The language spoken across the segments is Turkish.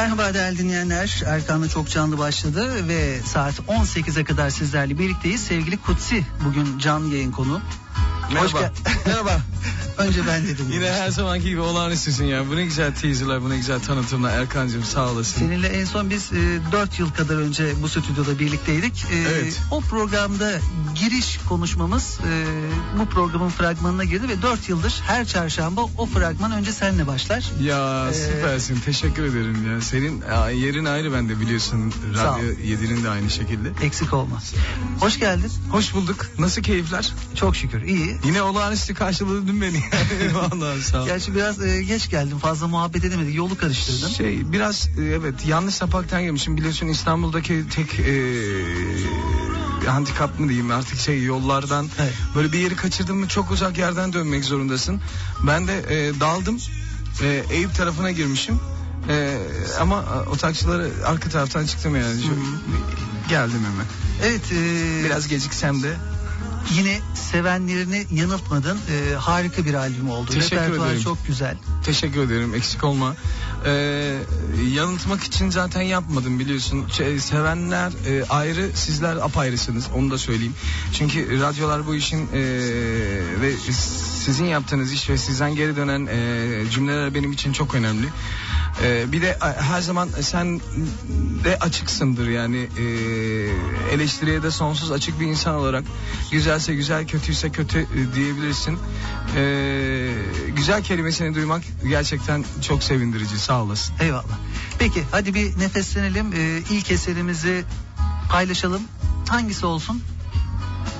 Merhaba değerli dinleyenler. Erkan'la çok canlı başladı ve saat 18'e kadar sizlerle birlikteyiz. Sevgili Kutsi bugün canlı yayın konu. Merhaba. Merhaba. Önce ben dedim. Yine her zamanki gibi olağanüstüsün ya. Bu ne güzel teaserlar, bu ne güzel tanıtımlar. Erkan'cığım sağ olasın. Seninle en son biz e, 4 yıl kadar önce bu stüdyoda birlikteydik. E, Evet. O programda giriş konuşmamız e, bu programın fragmanına girdi ve 4 yıldır her çarşamba o fragman önce seninle başlar. Ya Ee, süpersin. Teşekkür ederim ya. Senin yerin ayrı bende biliyorsun. Radyo 7'nin de aynı şekilde. Eksik olmaz. Hoş geldin. Hoş bulduk. Nasıl keyifler? Çok şükür iyi. Yine olağanüstü karşıladın beni. Vallahi sağ ol. Gerçi biraz e, geç geldim. Fazla muhabbet edemedik. Yolu karıştırdın. Şey biraz e, evet yanlış sapaktan girmişim. Biliyorsun İstanbul'daki tek e, handikap mı diyeyim artık şey yollardan Evet. böyle bir yeri kaçırdın mı çok uzak yerden dönmek zorundasın. Ben de e, daldım e, Eyüp tarafına girmişim. E, ama o taksileri arka taraftan çıktım yani. Şu- geldim hemen. Evet. e, Biraz geciksem de Yine sevenlerini yanıltmadın. Ee, harika bir albüm oldu. Teşekkür Repertuar ederim. çok güzel. Teşekkür ederim eksik olma. Ee, yanıltmak için zaten yapmadım biliyorsun. Şey, sevenler e, ayrı sizler apayrısınız onu da söyleyeyim. Çünkü radyolar bu işin e, ve sizin yaptığınız iş ve sizden geri dönen e, cümleler benim için çok önemli. E, bir de e, her zaman sen de açıksındır yani e, eleştiriye de sonsuz açık bir insan olarak güzelse güzel kötüyse kötü e, diyebilirsin. E, güzel kelimesini duymak gerçekten çok sevindirici sağ olasın. Eyvallah. Peki hadi bir nefeslenelim. Ee, ilk eserimizi paylaşalım. Hangisi olsun?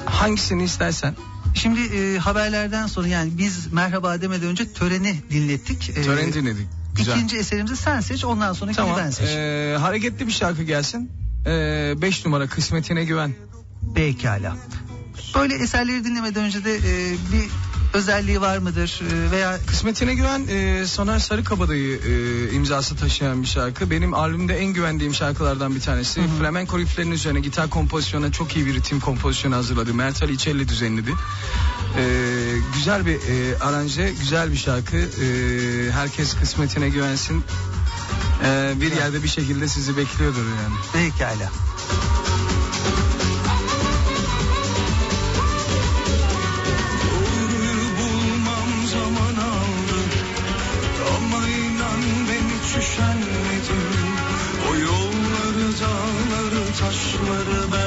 Hangisini istersen. Şimdi e, haberlerden sonra yani biz merhaba demeden önce töreni dinlettik. Ee, Tören dinledik. Güzel. İkinci eserimizi sen seç ondan sonraki Tamam. ben seç. e, hareketli bir şarkı gelsin. 5 numara kısmetine güven. Pekala. Böyle eserleri dinlemeden önce de e, bir özelliği var mıdır E, veya Kısmetine güven e, Soner Sarıkabadayı e, imzası taşıyan bir şarkı. Benim albümde en güvendiğim şarkılardan bir tanesi. Flamenco rifflerinin üzerine gitar kompozisyonuna çok iyi bir ritim kompozisyonu hazırladı. Mert Ali İçelli düzenledi. E, güzel bir e, aranje, güzel bir şarkı. E, herkes kısmetine güvensin. E, bir yerde bir şekilde sizi bekliyordur yani. pekala. Kırmızı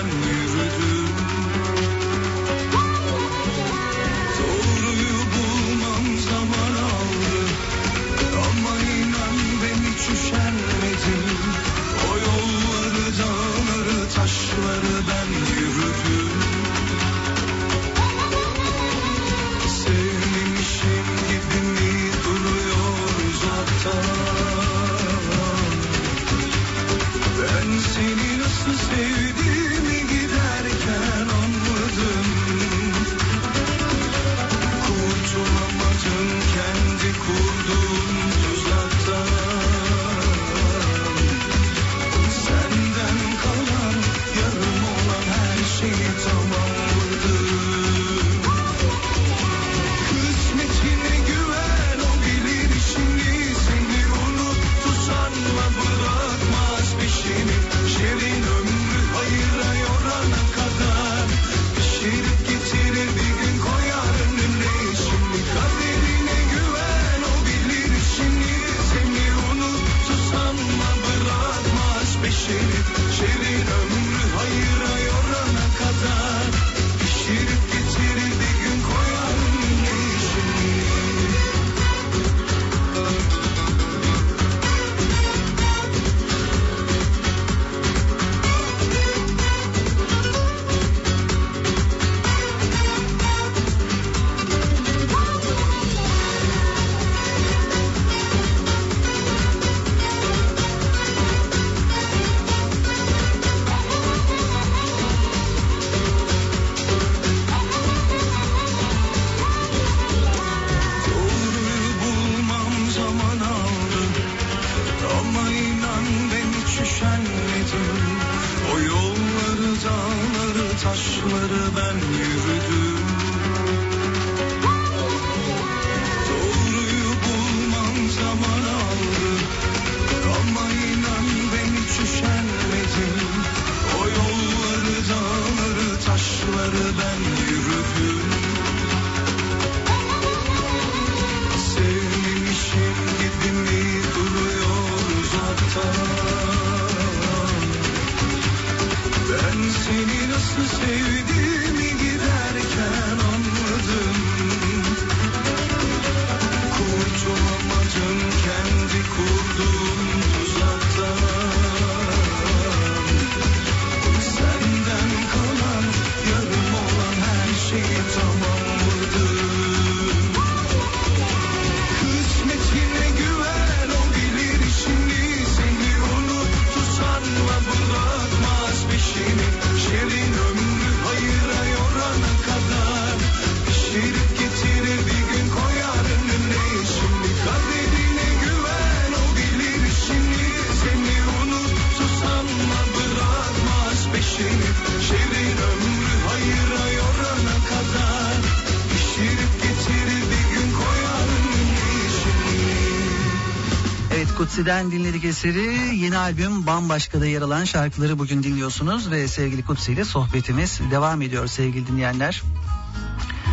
Kutsi'den dinledik eseri. Yeni albüm Bambaşka'da yer alan şarkıları bugün dinliyorsunuz ve sevgili Kutsi ile sohbetimiz devam ediyor sevgili dinleyenler.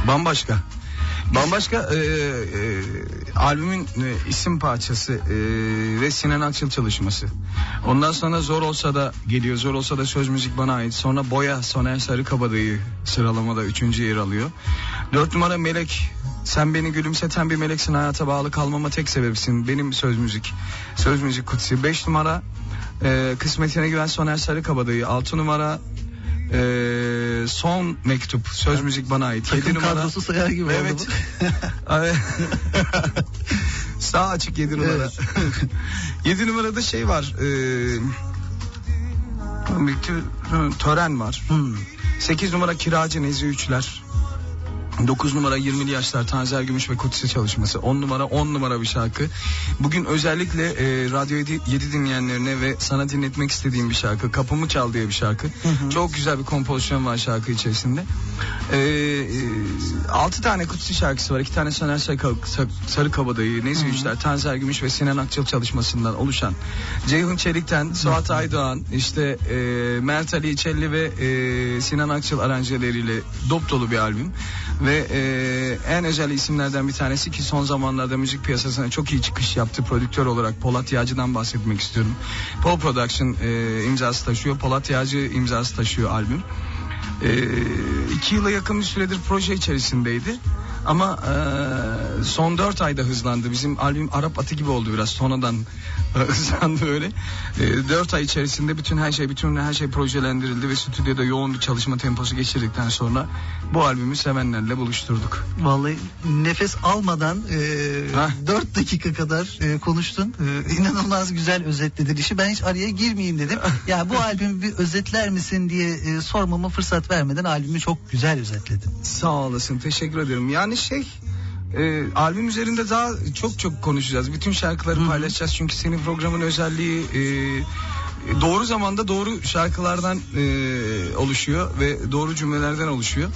Bambaşka. Bambaşka e, e, albümün e, isim parçası e, ve Sinan Akçıl çalışması. Ondan sonra Zor Olsa da geliyor. Zor Olsa da söz müzik bana ait. Sonra Boya Soner Sarıkabadayı sıralamada üçüncü yer alıyor. Dört numara Melek sen beni gülümseten bir meleksin hayata bağlı kalmama tek sebepsin. Benim söz müzik. Söz müzik kutsi. Beş numara e, kısmetine güven Soner Sarıkabadayı. Altı numara e, son mektup söz müzik bana ait. Takım numara, kadrosu sayar gibi evet. oldu Sağ açık yedi numara. Evet. yedi numarada şey var. E, tören var. Hmm. 8 numara kiracı Nezi Üçler. 9 numara 20'li yaşlar Tanzer Gümüş ve Kutsi çalışması. 10 numara 10 numara bir şarkı. Bugün özellikle e, Radyo 7, 7 dinleyenlerine ve sana dinletmek istediğim bir şarkı. Kapımı Çal diye bir şarkı. Hı hı. Çok güzel bir kompozisyon var şarkı içerisinde. E, e, 6 tane Kutsi şarkısı var. 2 tane Soner Sarı, Sarı Kabadayı, Nezi Üçler, Tanzer Gümüş ve Sinan Akçıl çalışmasından oluşan. Ceyhun Çelik'ten Suat Aydoğan, işte e, Mert Ali İçelli ve e, Sinan Akçıl aranjeleriyle dop dolu bir albüm. Ve e, en özel isimlerden bir tanesi ki son zamanlarda müzik piyasasına çok iyi çıkış yaptı prodüktör olarak Polat Yağcı'dan bahsetmek istiyorum. Paul Production e, imzası taşıyor. Polat Yağcı imzası taşıyor albüm. E, iki yıla yakın bir süredir proje içerisindeydi. Ama e, son dört ayda hızlandı. Bizim albüm Arap atı gibi oldu biraz sonradan hızlandı öyle. E, dört ay içerisinde bütün her şey bütün her şey projelendirildi ve stüdyoda yoğun bir çalışma temposu geçirdikten sonra bu albümü sevenlerle buluşturduk. Vallahi nefes almadan e, 4 dakika kadar e, konuştun. E, inanılmaz güzel özetledin işi. Ben hiç araya girmeyeyim dedim. ya bu albümü bir özetler misin diye e, sormama fırsat vermeden albümü çok güzel özetledin. Sağ olasın. Teşekkür ederim. Yani şey e, albüm üzerinde daha çok çok konuşacağız. Bütün şarkıları Hı-hı. paylaşacağız. Çünkü senin programın özelliği e, doğru zamanda doğru şarkılardan e, oluşuyor ve doğru cümlelerden oluşuyor.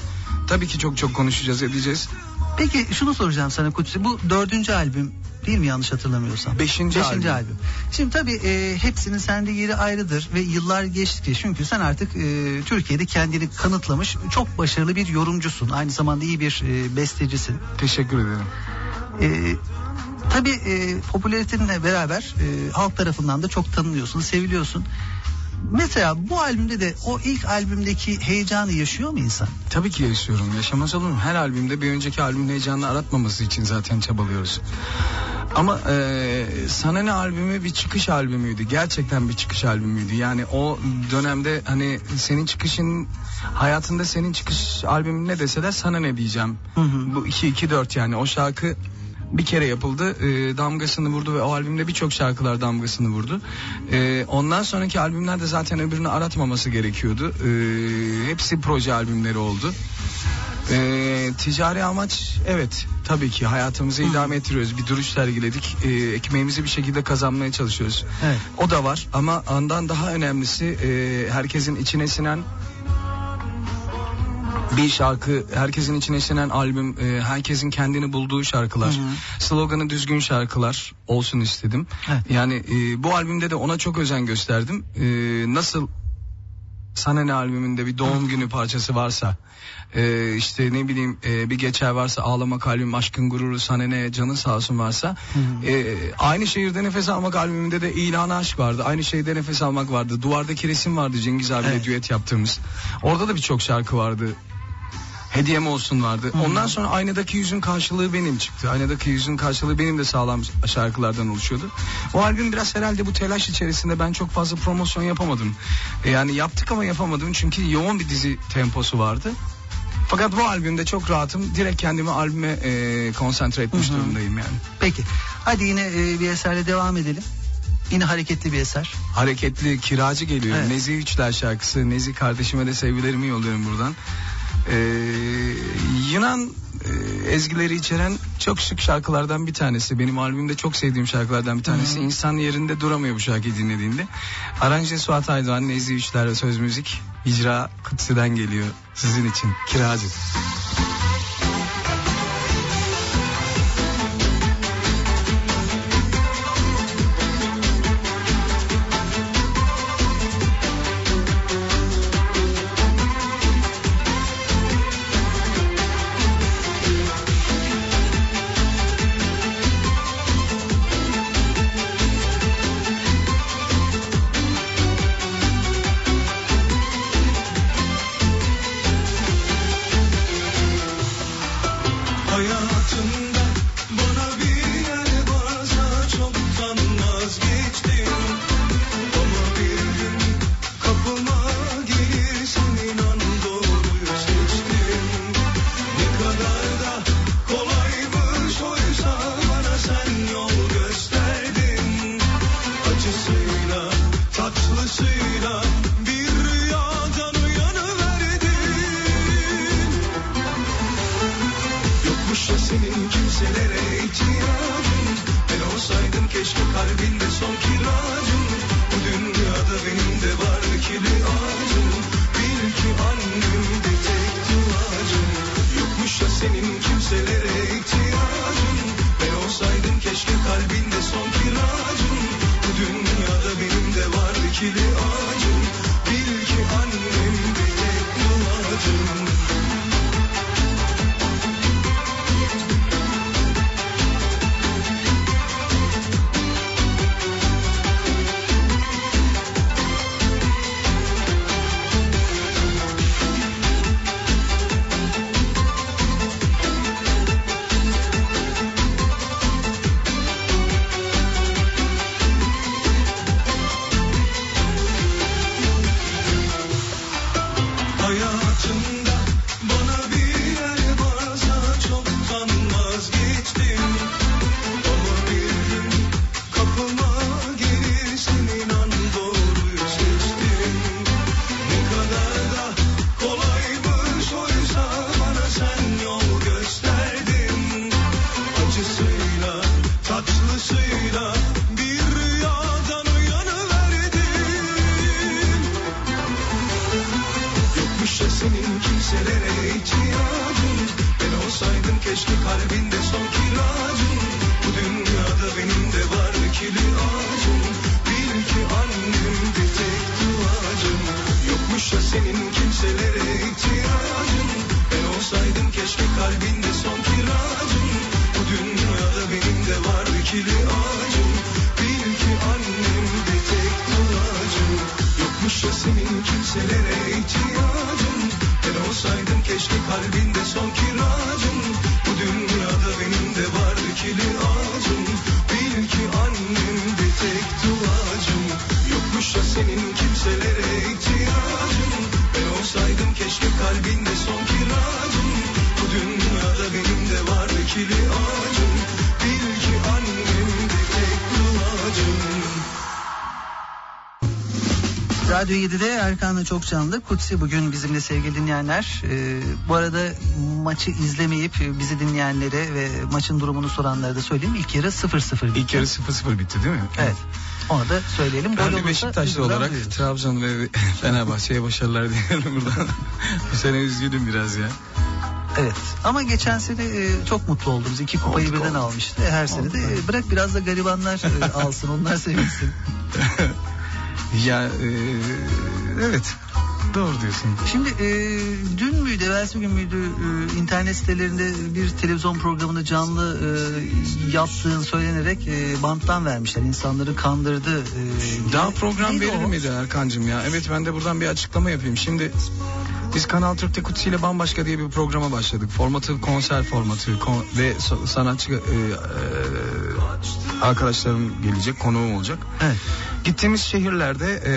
Tabii ki çok çok konuşacağız, edeceğiz. Peki şunu soracağım sana Kutsi. Bu dördüncü albüm değil mi yanlış hatırlamıyorsam? Beşinci, Beşinci albüm. albüm. Şimdi tabii e, hepsinin sende yeri ayrıdır ve yıllar geçti çünkü sen artık e, Türkiye'de kendini kanıtlamış çok başarılı bir yorumcusun. Aynı zamanda iyi bir e, bestecisin. Teşekkür ederim. E, tabii e, popülaritenle beraber e, halk tarafından da çok tanınıyorsun, seviliyorsun. Mesela bu albümde de o ilk albümdeki heyecanı yaşıyor mu insan? Tabii ki yaşıyorum. Yaşamaz olur mu? Her albümde bir önceki albümün heyecanını aratmaması için zaten çabalıyoruz. Ama e, Sana Ne albümü bir çıkış albümüydü. Gerçekten bir çıkış albümüydü. Yani o dönemde hani senin çıkışın hayatında senin çıkış albümün ne deseler sana ne diyeceğim. Hı hı. Bu 2-2-4 yani o şarkı bir kere yapıldı. E, damgasını vurdu ve o albümde birçok şarkılar damgasını vurdu. E, ondan sonraki albümlerde zaten öbürünü aratmaması gerekiyordu. E, hepsi proje albümleri oldu. E, ticari amaç evet tabii ki hayatımızı Hı. idame ettiriyoruz. Bir duruş sergiledik. E, ekmeğimizi bir şekilde kazanmaya çalışıyoruz. Evet. O da var ama ondan daha önemlisi e, herkesin içine sinen bir şarkı, herkesin içine sinen albüm, e, herkesin kendini bulduğu şarkılar, hı hı. sloganı düzgün şarkılar olsun istedim. Evet. Yani e, bu albümde de ona çok özen gösterdim. E, nasıl sana ne albümünde bir doğum günü parçası varsa e, işte ne bileyim e, bir geçer varsa ağlama kalbim aşkın gururu sana ne canın sağ olsun varsa e, aynı şehirde nefes almak albümünde de ilan aşk vardı aynı şeyde nefes almak vardı duvardaki resim vardı Cengiz abiyle evet. düet yaptığımız orada da birçok şarkı vardı hediyem olsun vardı. Hı. Ondan sonra aynadaki yüzün karşılığı benim çıktı. Aynadaki yüzün karşılığı benim de sağlam şarkılardan oluşuyordu. O albüm biraz herhalde bu telaş içerisinde ben çok fazla promosyon yapamadım. E, yani yaptık ama yapamadım çünkü yoğun bir dizi temposu vardı. Fakat bu albümde çok rahatım. Direkt kendimi albüme e, konsantre etmiş Hı-hı. durumdayım yani. Peki. Hadi yine e, bir eserle devam edelim. Yine hareketli bir eser. Hareketli kiracı geliyor. Evet. Nezi Üçler şarkısı. Nezi kardeşime de sevgilerimi yolluyorum buradan. Ee, Yunan e, ezgileri içeren çok şık şarkılardan bir tanesi. Benim albümde çok sevdiğim şarkılardan bir tanesi. Hmm. İnsan yerinde duramıyor bu şarkıyı dinlediğinde. Aranje Suat Aydoğan, Nezih Üçler ve söz müzik. icra Kıtsı'dan geliyor sizin için. Kiracı. dikili bir rüyadan uyanıverdim Yokmuş ya kimselere ihtiyacın. Ben olsaydım keşke kalbinde olsaydım Radyo 7'de Erkan'la çok canlı. Kutsi bugün bizimle sevgili dinleyenler. Ee, bu arada maçı izlemeyip bizi dinleyenlere ve maçın durumunu soranlara da söyleyeyim. İlk yarı 0-0 bitti. İlk yarı 0-0 bitti değil mi? Evet. Onu da söyleyelim. Ben olursa Beşiktaşlı olarak duyuyoruz. Trabzon ve Fenerbahçe'ye başarılar diliyorum buradan. Bu sene üzgünüm biraz ya. Evet. Ama geçen sene e, çok mutlu oldunuz. İki kupayı Olduk, birden olduk. almıştı. Her sene de e, bırak biraz da garibanlar e, alsın. Onlar sevinsin. Ya e, evet doğru diyorsun. Şimdi e, dün müydü, evvelsi gün müydü e, internet sitelerinde bir televizyon programını canlı e, yaptığın söylenerek e, banttan vermişler. İnsanları kandırdı. E, Daha diye. program Neydi verir o? miydi Erkan'cığım ya? Evet ben de buradan bir açıklama yapayım. Şimdi biz Kanal Türk'te Kutsi ile bambaşka diye bir programa başladık. Formatı konser formatı kon- ve sanatçı e, e, arkadaşlarım gelecek, konuğum olacak. Evet. Gittiğimiz şehirlerde e,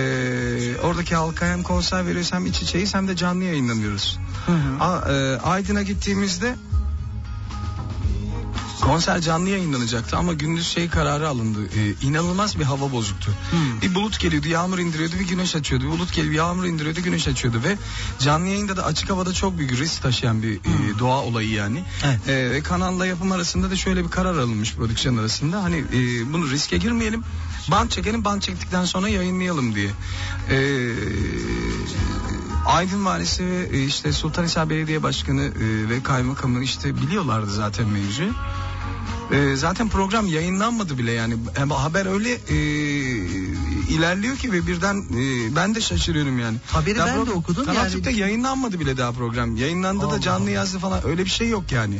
oradaki halka hem konser veriyoruz hem iç içeyiz hem de canlı yayınlanıyoruz. Hı hı. A, e, Aydın'a gittiğimizde konser canlı yayınlanacaktı ama gündüz şey kararı alındı. E, inanılmaz bir hava bozuktu. Hmm. Bir bulut geliyordu, yağmur indiriyordu, bir güneş açıyordu. Bir bulut geliyor, yağmur indiriyordu, güneş açıyordu ve canlı yayında da açık havada çok büyük risk taşıyan bir e, doğa olayı yani. Evet. E, ve kanalla yapım arasında da şöyle bir karar alınmış prodüksiyon arasında. Hani e, bunu riske girmeyelim. Band çekelim, band çektikten sonra yayınlayalım diye. E, Aydın Valisi ve e, işte Sultanhisar Belediye Başkanı e, ve kaymakamı işte biliyorlardı zaten mevzuyu. E, zaten program yayınlanmadı bile yani haber öyle e, ilerliyor ki ve birden e, ben de şaşırıyorum yani. Haberi Daha ben de okudum Kanal yani. Yayınlanmadı bile daha program. Yayınlandı Allah da canlı Allah. yazdı falan öyle bir şey yok yani.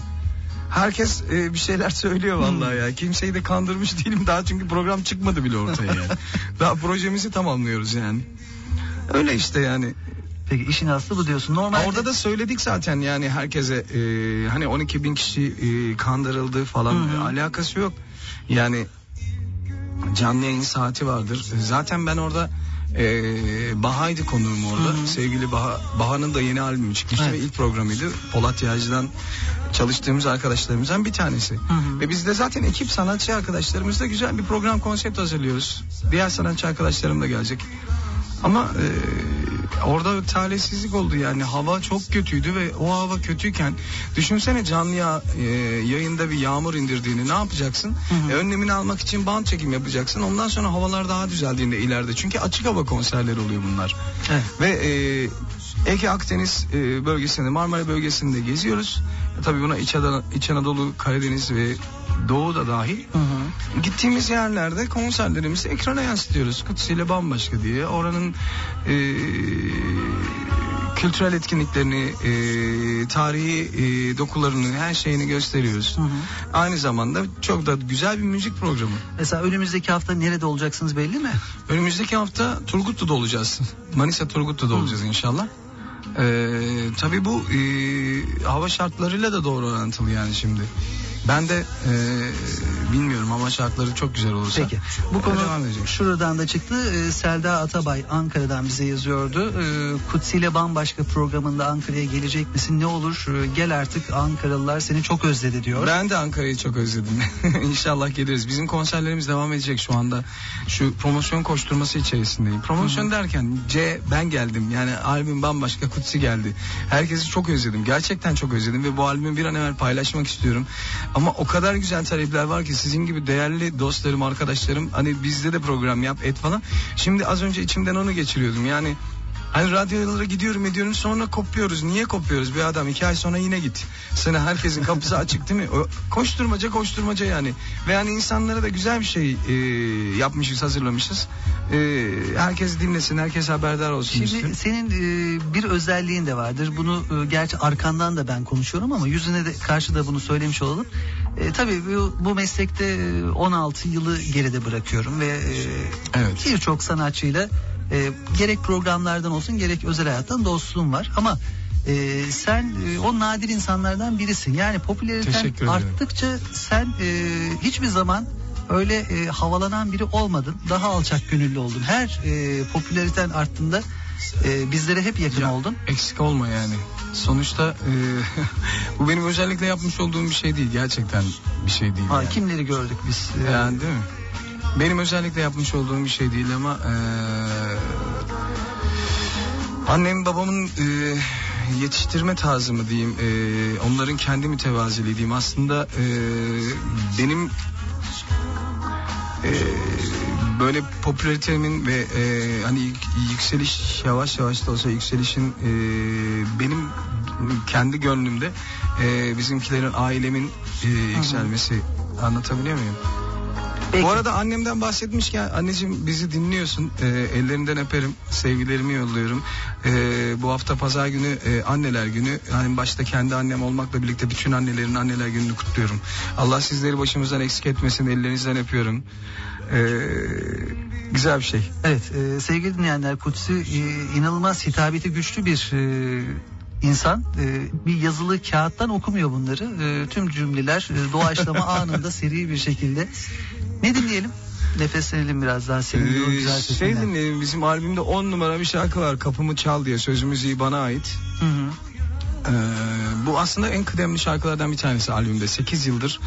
Herkes e, bir şeyler söylüyor vallahi Hmm. ya. Kimseyi de kandırmış değilim daha çünkü program çıkmadı bile ortaya yani. daha projemizi tamamlıyoruz yani. Öyle işte yani. Peki işin aslı bu diyorsun. Normalde Orada da söyledik zaten yani herkese e, hani 12 bin kişi e, kandırıldı falan Hı hı. alakası yok. Yani canlı yayın saati vardır. Zaten ben orada e, Baha'ydı konuğum orada. Hı hı. Sevgili Baha, Baha'nın da yeni albümü çıkmıştı Evet. ve ilk programıydı. Polat Yağcı'dan çalıştığımız arkadaşlarımızdan bir tanesi. hı. Ve biz de zaten ekip sanatçı arkadaşlarımızla güzel bir program konsept hazırlıyoruz. Diğer sanatçı arkadaşlarım da gelecek. Ama e, orada talihsizlik oldu yani hava çok kötüydü ve o hava kötüyken düşünsene canlı ya, e, yayında bir yağmur indirdiğini ne yapacaksın? Hı hı. E, önlemini almak için band çekim yapacaksın. Ondan sonra havalar daha düzeldiğinde ileride çünkü açık hava konserleri oluyor bunlar. Evet. Ve e, Ege Akdeniz e, bölgesinde Marmara bölgesinde geziyoruz. E, tabii buna İç, Adana, İç Anadolu, Karadeniz ve Doğu da dahil. Hı hı. Gittiğimiz yerlerde konserlerimizi ekrana yansıtıyoruz. Kutsi ile bambaşka diye. Oranın e, kültürel etkinliklerini, e, tarihi e, dokularını, her şeyini gösteriyoruz. Hı hı. Aynı zamanda çok da güzel bir müzik programı. Mesela önümüzdeki hafta nerede olacaksınız belli mi? Önümüzdeki hafta Turgutlu'da olacağız. Manisa Turgutlu'da hı. olacağız inşallah. Ee, tabii bu e, hava şartlarıyla da doğru orantılı yani şimdi. Ben de e, bilmiyorum ama şartları çok güzel olursa. Peki. Bu konu şuradan da çıktı. E, Selda Atabay Ankara'dan bize yazıyordu. E, Kutsi ile bambaşka programında Ankara'ya gelecek misin? Ne olur e, gel artık Ankaralılar seni çok özledi diyor. Ben de Ankara'yı çok özledim. İnşallah geliriz. Bizim konserlerimiz devam edecek şu anda. Şu promosyon koşturması içerisindeyim. Promosyon Hı-hı. derken C ben geldim. Yani albüm bambaşka Kutsi geldi. Herkesi çok özledim. Gerçekten çok özledim ve bu albümü bir an evvel paylaşmak istiyorum. Ama o kadar güzel talepler var ki sizin gibi değerli dostlarım, arkadaşlarım hani bizde de program yap et falan. Şimdi az önce içimden onu geçiriyordum. Yani Hani radyolara gidiyorum ediyorum sonra kopuyoruz. Niye kopuyoruz? Bir adam iki ay sonra yine git. Sana herkesin kapısı açık değil mi? O, koşturmaca koşturmaca yani. Ve yani insanlara da güzel bir şey e, yapmışız hazırlamışız. E, herkes dinlesin herkes haberdar olsun. Şimdi istiyorum. senin e, bir özelliğin de vardır. Bunu e, gerçi arkandan da ben konuşuyorum ama yüzüne de karşı da bunu söylemiş olalım. E, tabii bu, bu meslekte 16 yılı geride bırakıyorum ve e, evet. birçok sanatçıyla e, gerek programlardan olsun gerek özel hayattan dostluğum var ama e, sen e, o nadir insanlardan birisin. Yani popülariten arttıkça sen e, hiçbir zaman öyle e, havalanan biri olmadın. Daha alçak gönüllü oldun. Her e, popülariten arttığında e, bizlere hep yakın ya, oldun. Eksik olma yani. Sonuçta e, bu benim özellikle yapmış olduğum bir şey değil. Gerçekten bir şey değil. Ha, yani. Kimleri gördük biz? E, yani değil mi? Benim özellikle yapmış olduğum bir şey değil ama e, annem babamın e, yetiştirme tarzı mı diyeyim e, onların kendi mütevaziliği diyeyim aslında e, benim e, böyle popülaritemin ve e, hani yükseliş yavaş yavaş da olsa yükselişin e, benim kendi gönlümde e, bizimkilerin ailemin e, yükselmesi anlatabiliyor muyum? Peki. Bu arada annemden bahsetmişken anneciğim bizi dinliyorsun. E, ellerinden öperim. Sevgilerimi yolluyorum. E, bu hafta pazar günü e, anneler günü. Yani başta kendi annem olmakla birlikte bütün annelerin anneler gününü kutluyorum. Allah sizleri başımızdan eksik etmesin. Ellerinizden öpüyorum. E, güzel bir şey. Evet e, sevgili dinleyenler Kutsi e, inanılmaz hitabeti güçlü bir e, insan e, bir yazılı kağıttan okumuyor bunları. E, tüm cümleler e, doğaçlama anında seri bir şekilde ne dinleyelim? Nefeslenelim biraz daha senin ee, güzel sesinden. Şey dinleyelim bizim albümde 10 numara bir şarkı var Kapımı Çal diye sözümüz iyi bana ait. Hı hı. Ee, bu aslında en kıdemli şarkılardan bir tanesi albümde. 8 yıldır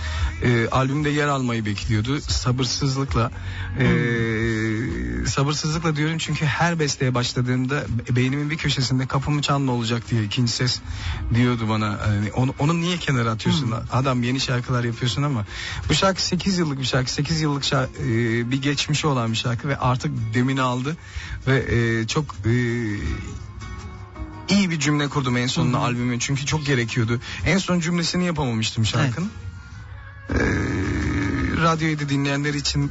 e, albümde yer almayı bekliyordu sabırsızlıkla. E, hmm. Sabırsızlıkla diyorum çünkü her besteye başladığımda beynimin bir köşesinde kapımı çalma olacak diye ikinci ses diyordu bana. Yani onu, onu niye kenara atıyorsun? Hmm. Adam yeni şarkılar yapıyorsun ama bu şarkı 8 yıllık bir şarkı. 8 yıllık şarkı, e, bir geçmişi olan bir şarkı ve artık demini aldı ve e, çok e, iyi bir cümle kurdum en sonunda Hı-hı. albümün çünkü çok gerekiyordu. En son cümlesini yapamamıştım şarkının. Evet. Ee, radyoyu da dinleyenler için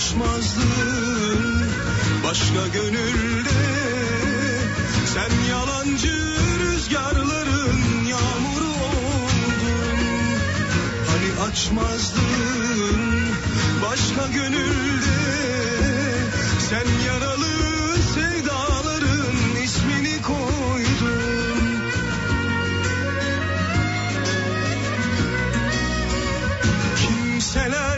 açmazdın başka gönülde. Sen yalan yalancı rüzgarların yağmuru oldun. Hani açmazdın başka gönülde. Sen yaralı سلام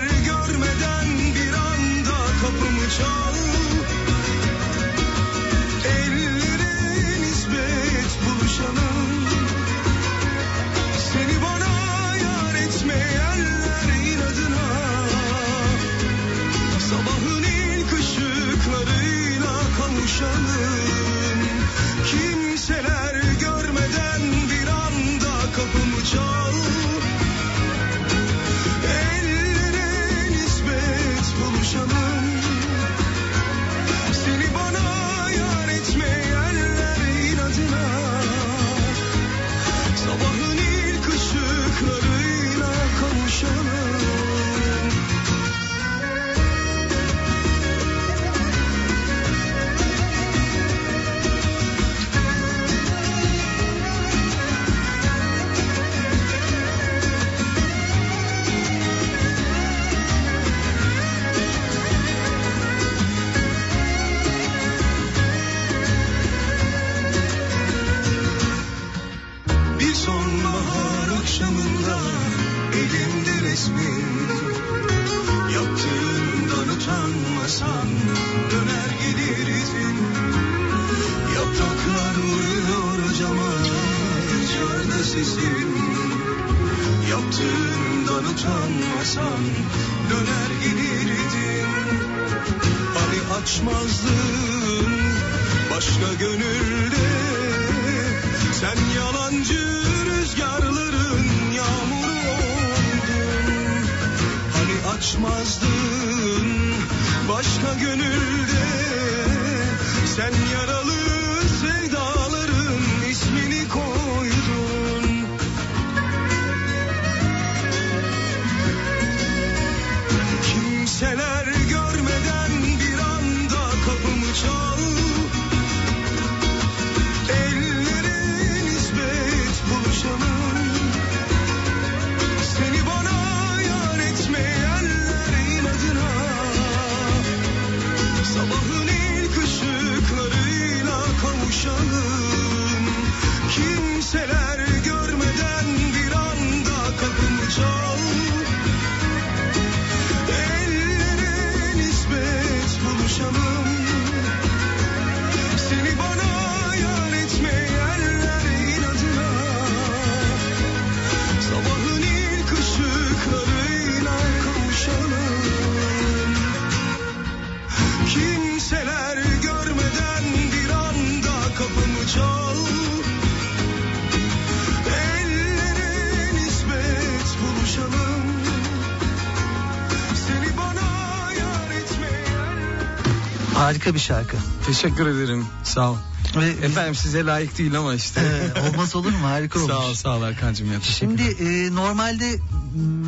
Harika bir şarkı. Teşekkür ederim. Sağ ol. Ve Efendim size layık değil ama işte. Ee, olmaz olur mu? Harika olmuş. sağ ol sağ ol Erkan'cığım ya. Şimdi e, normalde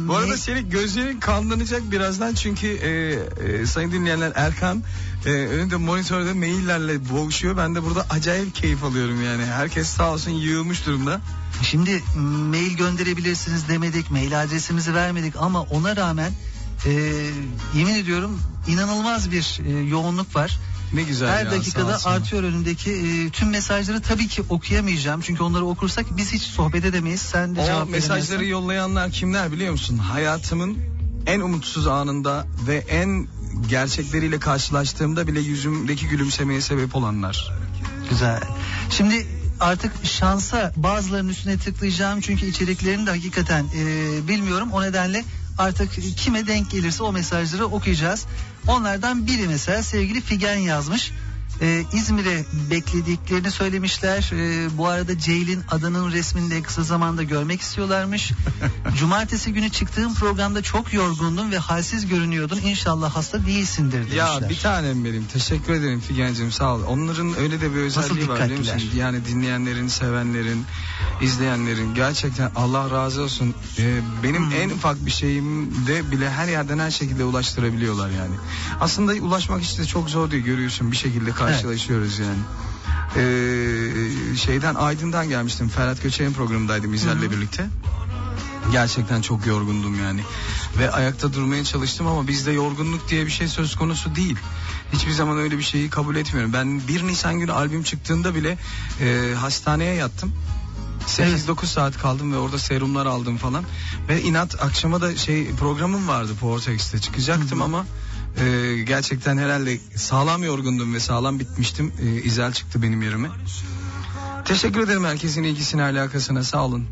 Bu arada ne- senin gözlerin kanlanacak birazdan çünkü e, e, sayın dinleyenler Erkan e, önünde monitörde maillerle boğuşuyor. Ben de burada acayip keyif alıyorum yani. Herkes sağ olsun yığılmış durumda. Şimdi mail gönderebilirsiniz demedik, mail adresimizi vermedik ama ona rağmen e, yemin ediyorum inanılmaz bir e, yoğunluk var. Ne güzel Her ya, dakikada artıyor önündeki e, tüm mesajları tabii ki okuyamayacağım. Çünkü onları okursak biz hiç sohbet edemeyiz. Sen de O cevap mesajları veremezsin. yollayanlar kimler biliyor musun? Hayatımın en umutsuz anında ve en gerçekleriyle karşılaştığımda bile yüzümdeki gülümsemeye sebep olanlar. Güzel. Şimdi artık şansa bazılarının üstüne tıklayacağım çünkü içeriklerini de hakikaten e, bilmiyorum. O nedenle artık kime denk gelirse o mesajları okuyacağız. Onlardan biri mesela sevgili Figen yazmış. E, İzmir'e beklediklerini söylemişler. E, bu arada Ceylin adanın resmini de kısa zamanda görmek istiyorlarmış. Cumartesi günü çıktığım programda çok yorgundun ve halsiz görünüyordun. İnşallah hasta değilsindir demişler. Ya bir tanem benim. Teşekkür ederim Figen'cim sağ ol. Onların öyle de bir özelliği var biliyor musun? Yani dinleyenlerin, sevenlerin, izleyenlerin gerçekten Allah razı olsun. Ee, benim Hmm. en ufak bir şeyimde bile her yerden her şekilde ulaştırabiliyorlar yani. Aslında ulaşmak işte çok zor değil görüyorsun bir şekilde karşılaşıyoruz yani. Ee, şeyden Aydın'dan gelmiştim. Ferhat Göçer'in programındaydım İzel'le birlikte. Gerçekten çok yorgundum yani. Ve ayakta durmaya çalıştım ama bizde yorgunluk diye bir şey söz konusu değil. Hiçbir zaman öyle bir şeyi kabul etmiyorum. Ben 1 Nisan günü albüm çıktığında bile e, hastaneye yattım. 8-9 saat kaldım ve orada serumlar aldım falan. Ve inat akşama da şey programım vardı Portex'te çıkacaktım ama e, gerçekten herhalde sağlam yorgundum ve sağlam bitmiştim. E, İzel çıktı benim yerime. Teşekkür ederim herkesin ilgisine alakasına sağ olun.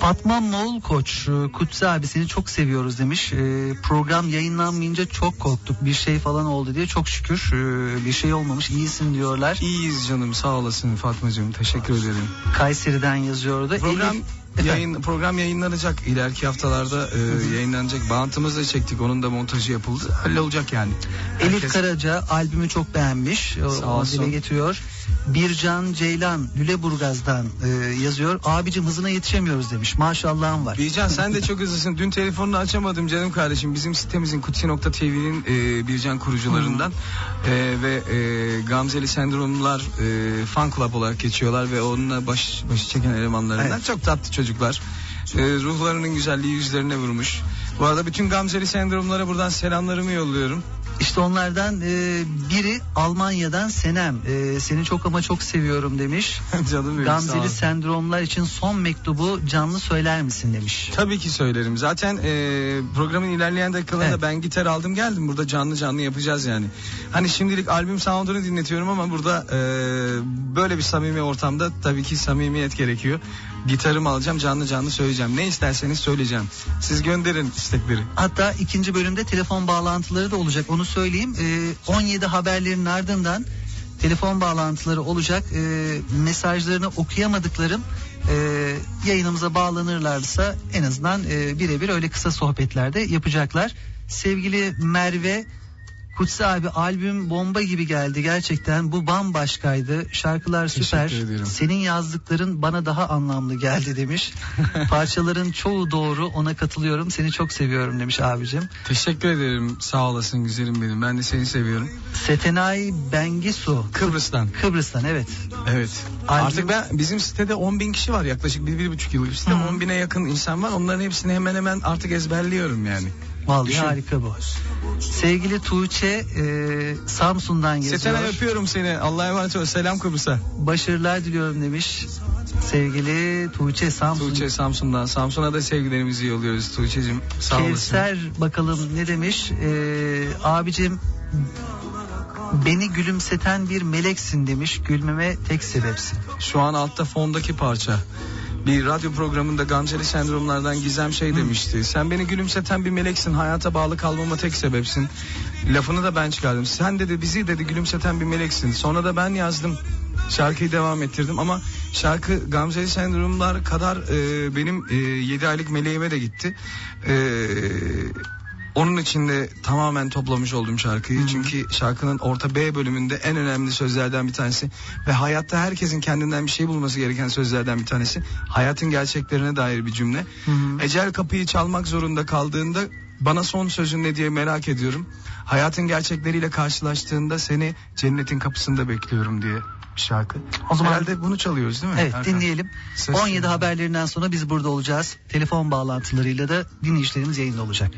Fatma Moğul Koç, e, Kutsi abi seni çok seviyoruz demiş. E, program yayınlanmayınca çok korktuk. Bir şey falan oldu diye çok şükür e, bir şey olmamış. İyisin diyorlar. İyiyiz canım sağ olasın Fatmacığım teşekkür ederim. Kayseri'den yazıyordu. Program yayın program yayınlanacak ileriki haftalarda e, yayınlanacak. Bantımızı da çektik onun da montajı yapıldı. Hallolacak yani. Elif Herkes- Karaca albümü çok beğenmiş. O, Sağ olsun. dile getiriyor. Bircan Ceylan Lüleburgaz'dan e, yazıyor. Abicim hızına yetişemiyoruz demiş. Maşallahım var. Bircan sen de çok hızlısın. Dün telefonunu açamadım canım kardeşim. Bizim sitemizin Kutsi.tv'nin e, Bircan kurucularından E, ve e, Gamzeli Sendromlar e, fan club olarak geçiyorlar ve onunla baş, başı çeken elemanlarından. Evet. Çok tatlı çocuklar. E, ruhlarının güzelliği yüzlerine vurmuş. Bu arada bütün Gamzeli Sendromlara buradan selamlarımı yolluyorum. İşte onlardan e, biri Almanya'dan Senem. E, seni çok ama çok seviyorum demiş. Canım benim. Gamzeli sendromlar için son mektubu canlı söyler misin demiş. Tabii ki söylerim. Zaten e, programın ilerleyen dakikalarında Evet. ben gitar aldım geldim. Burada canlı canlı yapacağız yani. Hani şimdilik albüm sound'unu dinletiyorum ama burada e, böyle bir samimi ortamda tabii ki samimiyet gerekiyor. Gitarımı alacağım canlı canlı söyleyeceğim. Ne isterseniz söyleyeceğim. Siz gönderin istekleri. Hatta ikinci bölümde telefon bağlantıları da olacak onu söyleyeyim. E, 17 haberlerin ardından telefon bağlantıları olacak. E, mesajlarını okuyamadıklarım e, yayınımıza bağlanırlarsa en azından e, birebir öyle kısa sohbetlerde yapacaklar. Sevgili Merve Kutsi abi albüm bomba gibi geldi gerçekten bu bambaşkaydı şarkılar süper senin yazdıkların bana daha anlamlı geldi demiş parçaların çoğu doğru ona katılıyorum seni çok seviyorum demiş abicim Teşekkür ederim. Sağ olasın güzelim benim. Ben de seni seviyorum. Setenay Bengisu Kıbrıs'tan. Kıbrıs'tan evet Evet. Albüm- Artık ben bizim sitede 10 bin kişi var yaklaşık bir, bir buçuk yıllık site. Hı. 10 bine yakın insan var. Onların hepsini hemen hemen artık ezberliyorum yani. Vallahi Düşün. harika bu sevgili Tuğçe e, Samsun'dan yazıyor Setenay öpüyorum seni. Allah'a emanet ol. Selam Kıbrıs'a. başarılar diliyorum demiş sevgili Tuğçe Samsun Tuğçe Samsun'dan. Samsun'a da sevgilerimizi yolluyoruz Tuğçe'cim. Sağ olasın. Kevser bakalım ne demiş? Ee, abicim beni gülümseten bir meleksin demiş. Gülmeme tek sebepsin. Şu an altta fondaki parça. Bir radyo programında Gamzeli sendromlardan Gizem şey demişti. Sen beni gülümseten bir meleksin. Hayata bağlı kalmama tek sebepsin. Lafını da ben çıkardım. Sen dedi bizi dedi gülümseten bir meleksin. Sonra da ben yazdım. Şarkıyı devam ettirdim ama şarkı Gamzeli sendromlar kadar e, benim e, 7 aylık meleğime de gitti. E, onun içinde tamamen toplamış oldum şarkıyı. Çünkü şarkının orta B bölümünde en önemli sözlerden bir tanesi ve hayatta herkesin kendinden bir şey bulması gereken sözlerden bir tanesi. Hayatın gerçeklerine dair bir cümle. Ecel kapıyı çalmak zorunda kaldığında bana son sözün ne diye merak ediyorum. Hayatın gerçekleriyle karşılaştığında seni cennetin kapısında bekliyorum diye bir şarkı. O zaman- Herhalde bunu çalıyoruz değil mi? Evet Erkan? dinleyelim. Ses- 17 haberlerinden sonra biz burada olacağız. Telefon bağlantılarıyla da dinleyicilerimiz yayında olacak.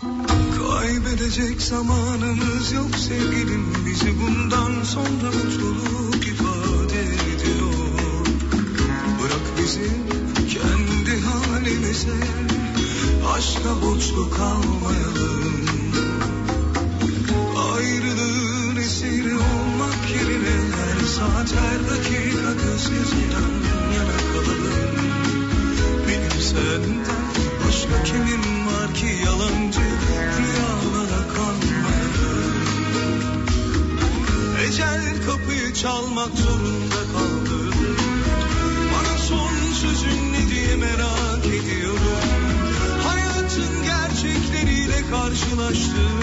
Kaybedecek zamanımız yok sevgilim. Bizi bundan sonra mutluluk ifade ediyor. Bırak bizi kendi halimize. Aşka borçlu kalmayalım. Ayrılığın esiri olmak yerine Her saat her dakika göz göze yan yana kalalım. Benim senden başka kimim ki yalancı rüyalara kanmayalım Ecel kapıyı çalmak zorunda kaldım. Bana son sözün ne diye merak ediyorum. Hayatın gerçekleriyle karşılaştığımda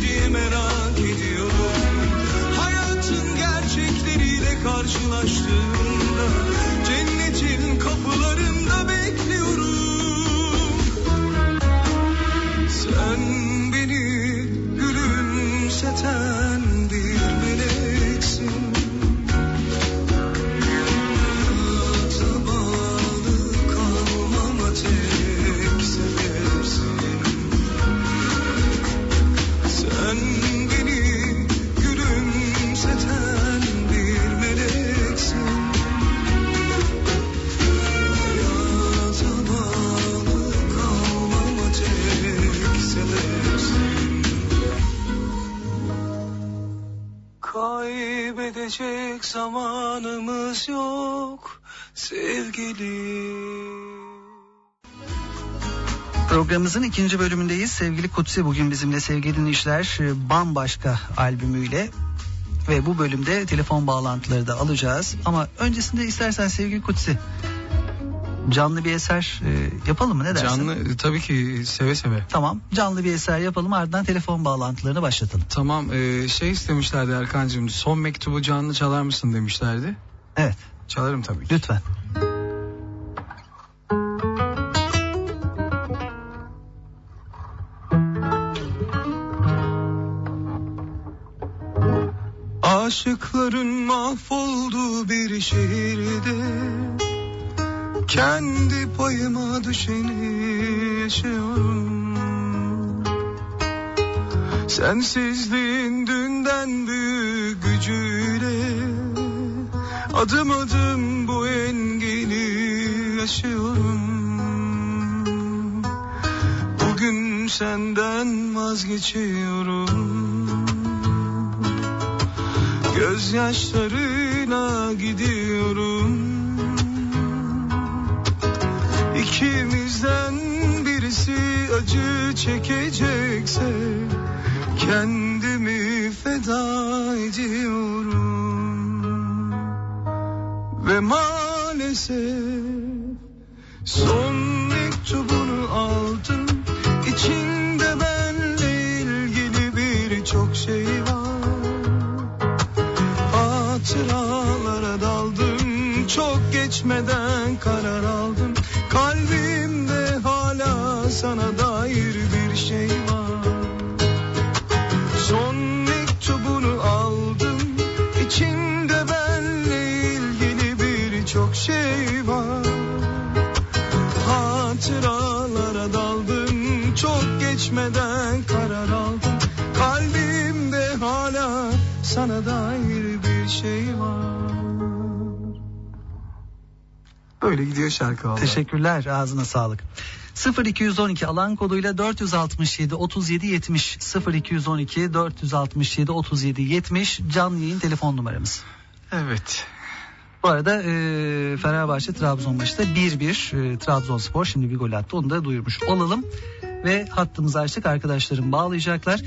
diye merak ediyorum. Hayatın gerçekleriyle karşılaştığımda Kaybedecek zamanımız yok sevgilim Programımızın ikinci bölümündeyiz. Sevgili Kutsi bugün bizimle sevgili dinleyiciler e, bambaşka albümüyle ve bu bölümde telefon bağlantıları da alacağız. Ama öncesinde istersen sevgili Kutsi canlı bir eser e, yapalım mı ne dersin? Canlı e, tabii ki seve seve. Tamam canlı bir eser yapalım ardından telefon bağlantılarını başlatalım. Tamam e, şey istemişlerdi Erkan'cığım son mektubu canlı çalar mısın demişlerdi. Evet Çalarım tabii ki. lütfen. Aşıkların mahvolduğu bir şehirde Kendi payıma düşeni yaşıyorum. Sensizliğin dünden büyük gücüyle Adım adım bu engeli yaşıyorum Bugün senden vazgeçiyorum. Gözyaşlarına gidiyorum İkimizden birisi acı çekecekse Kendimi feda ediyorum. Ve maalesef son mektubunu aldım. İçinde benle ilgili birçok şey var. Hatıralara daldım. Çok geçmeden karar aldım geçmeden karar aldım Kalbimde hala sana dair bir şey var Böyle gidiyor şarkı valla. Teşekkürler ağzına sağlık. 0212 alan koduyla 467 37 70 0212 467 37 70 canlı yayın telefon numaramız. Evet. Bu arada e, Fenerbahçe Trabzon maçta 1-1 e, Trabzonspor şimdi bir gol attı onu da duyurmuş olalım. Ve hattımızı açtık arkadaşlarım bağlayacaklar.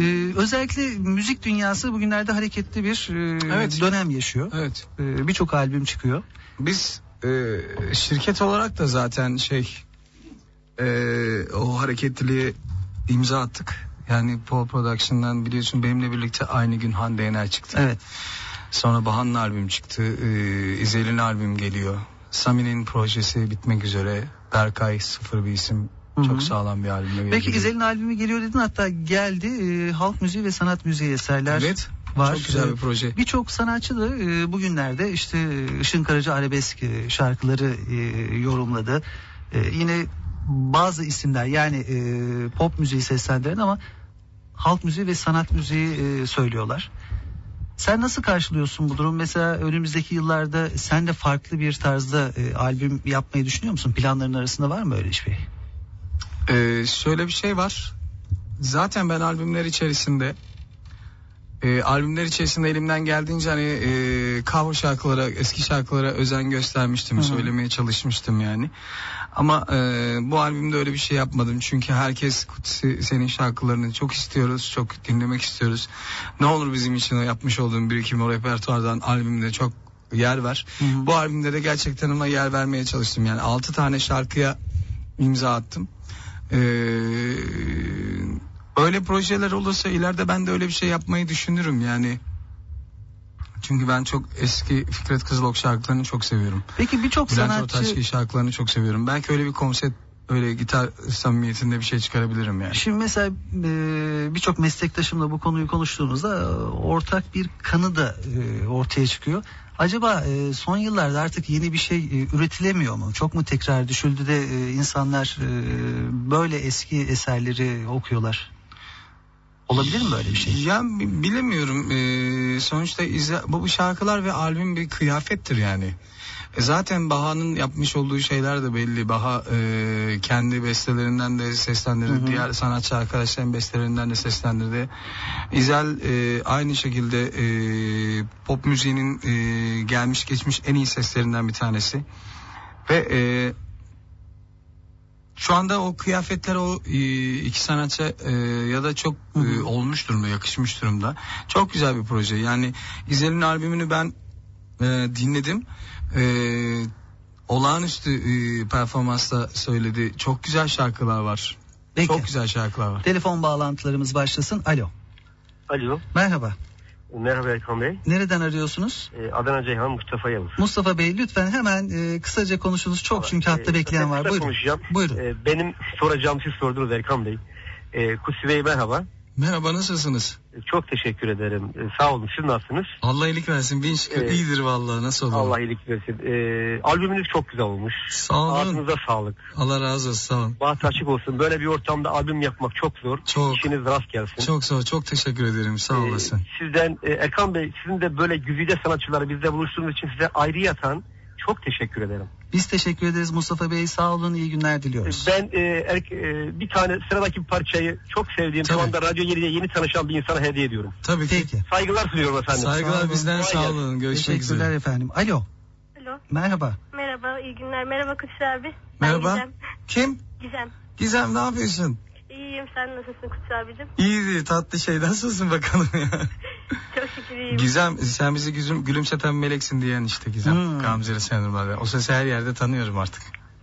E, özellikle müzik dünyası bugünlerde hareketli bir e, Evet. dönem yaşıyor. Evet. E, Birçok albüm çıkıyor. Biz e, şirket olarak da zaten şey e, o hareketliliğe imza attık. Yani Paul Production'dan biliyorsun benimle birlikte aynı gün Hande Yener çıktı. Evet. Sonra Bahan'ın albüm çıktı. E, İzel'in albüm geliyor. Sami'nin projesi bitmek üzere. Berkay sıfır bir isim. Hı hı. Çok sağlam bir albümle Peki geliyor. İzel'in albümü geliyor dedin hatta geldi e, halk müziği ve sanat müziği eserler Evet. var. Çok güzel bir proje. Birçok sanatçı da e, bugünlerde işte e, Işın Karaca arabesk e, şarkıları e, yorumladı. E, yine bazı isimler yani e, pop müziği seslendiren ama halk müziği ve sanat müziği e, söylüyorlar. Sen nasıl karşılıyorsun bu durum? Mesela önümüzdeki yıllarda sen de farklı bir tarzda e, albüm yapmayı düşünüyor musun? Planların arasında var mı öyle bir şey? Ee, şöyle bir şey var. Zaten ben albümler içerisinde e, albümler içerisinde elimden geldiğince hani e, cover şarkılara, eski şarkılara özen göstermiştim, Hı-hı. söylemeye çalışmıştım yani. Ama e, bu albümde öyle bir şey yapmadım çünkü herkes Kutsi senin şarkılarını çok istiyoruz, çok dinlemek istiyoruz. Ne olur bizim için yapmış olduğum birikim o repertuardan albümde çok yer ver. Hı hı. Bu albümde de gerçekten ona yer vermeye çalıştım. Yani 6 tane şarkıya imza attım. Ee, öyle projeler olursa ileride ben de öyle bir şey yapmayı düşünürüm yani. Çünkü ben çok eski Fikret Kızılok şarkılarını çok seviyorum. Peki birçok sanatçı... Ortaçgil şarkılarını çok seviyorum. Belki öyle bir konsept öyle gitar samimiyetinde bir şey çıkarabilirim yani. Şimdi mesela e, birçok meslektaşımla bu konuyu konuştuğumuzda e, ortak bir kanı da e, ortaya çıkıyor. Acaba e, son yıllarda artık yeni bir şey e, üretilemiyor mu? Çok mu tekrar düşüldü de e, insanlar e, böyle eski eserleri okuyorlar? Olabilir mi böyle bir şey? Ya bilemiyorum. Ee, sonuçta izle, bu, şarkılar ve albüm bir kıyafettir yani. E zaten Baha'nın yapmış olduğu şeyler de belli. Baha e, kendi bestelerinden de seslendirdi. Hı hı. Diğer sanatçı arkadaşların bestelerinden de seslendirdi. İzel e, aynı şekilde e, pop müziğinin e, gelmiş geçmiş en iyi seslerinden bir tanesi. Ve e, şu anda o kıyafetler o e, iki sanatçı e, ya da çok e, olmuş durumda, yakışmış durumda. Çok güzel bir proje. Yani İzel'in albümünü ben e, dinledim. E, olağanüstü e, performansla söyledi. Çok güzel şarkılar var. Peki. Çok güzel şarkılar var. Telefon bağlantılarımız başlasın. Alo. Alo. Merhaba. Merhaba Erkan Bey. Nereden arıyorsunuz? Ee, Adana Ceyhan Mustafa Yavuz. Mustafa Bey lütfen hemen e, kısaca konuşunuz. Çok tamam. çünkü hatta ee, bekleyen var. Buyurun. Konuşacağım. Buyurun. Ee, benim soracağım siz sordunuz Erkan Bey. Ee, Kutsi Bey merhaba. Merhaba nasılsınız? Çok teşekkür ederim. Ee, sağ olun. Siz nasılsınız? Allah iyilik versin. Bin şükür. Ee, İyidir vallahi. Nasıl olur? Allah iyilik versin. Ee, albümünüz çok güzel olmuş. Sağ olun. Ağzınıza sağlık. Allah razı olsun. Sağ olun. Baht açık olsun. Böyle bir ortamda albüm yapmak çok zor. Çok. İşiniz rast gelsin. Çok zor. Çok teşekkür ederim. Sağ ee, olasın. Sizden e, Erkan Bey sizin de böyle güzide sanatçıları bizde buluştuğunuz için size ayrı yatan çok teşekkür ederim. Biz teşekkür ederiz Mustafa Bey. Sağ olun. iyi günler diliyoruz. Ben e, er, e, bir tane sıradaki bir parçayı çok sevdiğim Tabii. şu anda Radyo 7'de yeni tanışan bir insana hediye ediyorum. Tabii Peki. Saygılar sunuyorum efendim. Saygılar sağ bizden sağ olun. Görüşmek üzere. Teşekkürler efendim. Alo. Alo. Merhaba. Merhaba. iyi günler. Merhaba Kutsi abi. Merhaba. Gizem. Kim? Gizem. Gizem ne yapıyorsun? İyiyim. Sen nasılsın Kutsi abicim? İyiydi. Tatlı şey. Nasılsın bakalım ya? Çok şükür iyiyim. Gizem sen bizi gülüm, gülümseten meleksin diyen işte Gizem. Hmm. Gamze'li Senurlar'da. O sesi her yerde tanıyorum artık.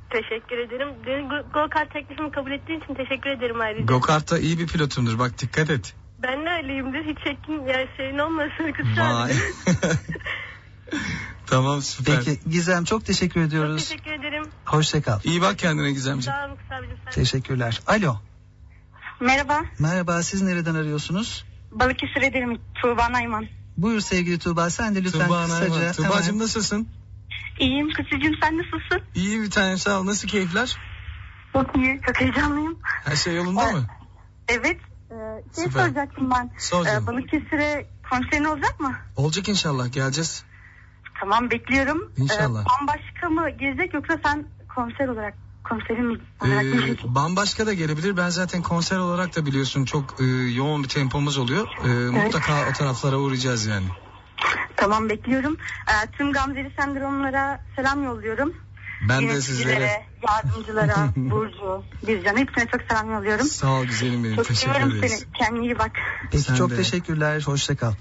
Teşekkür ederim. Dün go kart teklifimi kabul ettiğin için teşekkür ederim ayrıca. Go kart'ta iyi bir pilotumdur. Bak dikkat et. Ben de öyleyimdir. Hiç şekim ya şeyin olmasın kısa. tamam süper. Peki Gizem çok teşekkür ediyoruz. Çok teşekkür ederim. Kal. İyi bak kendine Gizemciğim. Sağ olun kısa Teşekkürler. Alo. Merhaba. Merhaba siz nereden arıyorsunuz? Balıkesir ederim Tuğba Nayman. Buyur sevgili Tuğba sen de lütfen Tuğba kısaca. Nayman. Tuğba'cığım hemen... nasılsın? İyiyim Kısıcığım sen nasılsın? İyi bir tane sağ ol. Nasıl keyifler? Çok iyi çok heyecanlıyım. Her şey yolunda mı? Evet. Ee, şey Süper. soracaktım ben. Sor ee, Balıkesir'e konserin olacak mı? Olacak inşallah geleceğiz. Tamam bekliyorum. İnşallah. Ee, bambaşka mı gelecek yoksa sen konser olarak konserin mi olarak ee, Bambaşka da gelebilir. Ben zaten konser olarak da biliyorsun çok e, yoğun bir tempomuz oluyor. E, evet. Mutlaka o taraflara uğrayacağız yani. Tamam bekliyorum. Ee, tüm Gamzeli sendromlara selam yolluyorum. Ben de sizlere. yardımcılara, Burcu, Bircan hepsine çok selam yolluyorum. Sağ ol güzelim benim. Çok teşekkür ederiz. seni. Kendine iyi bak. Peki Sen çok de. teşekkürler. Hoşça kal.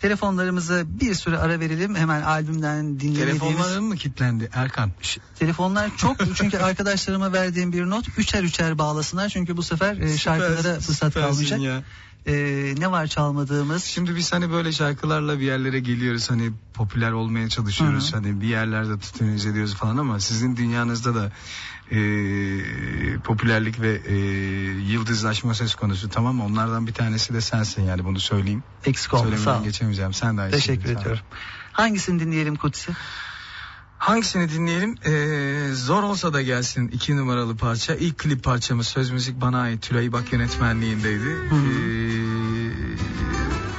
Telefonlarımıza bir süre ara verelim. Hemen albümden dinlemediğimiz... Telefonların mı kilitlendi Erkan? Telefonlar çok çünkü arkadaşlarıma verdiğim bir not üçer üçer bağlasınlar. Çünkü bu sefer e, şarkılara fırsat kalmayacak. Ya. Ee, ne var çalmadığımız? Şimdi biz hani böyle şarkılarla bir yerlere geliyoruz hani popüler olmaya çalışıyoruz. Hı-hı. Hani bir yerlerde tutunuyoruz ediyoruz falan ama sizin dünyanızda da e, popülerlik ve e, yıldızlaşma söz konusu tamam mı? Onlardan bir tanesi de sensin yani bunu söyleyeyim. Eksik olma sağ ol. geçemeyeceğim. Sen de aynı Teşekkür ediyorum. Hangisini dinleyelim Kutsi? Hangisini dinleyelim? Ee, zor olsa da gelsin iki numaralı parça. İlk klip parçamız söz müzik bana ait. Tülay Bak yönetmenliğindeydi. Ee,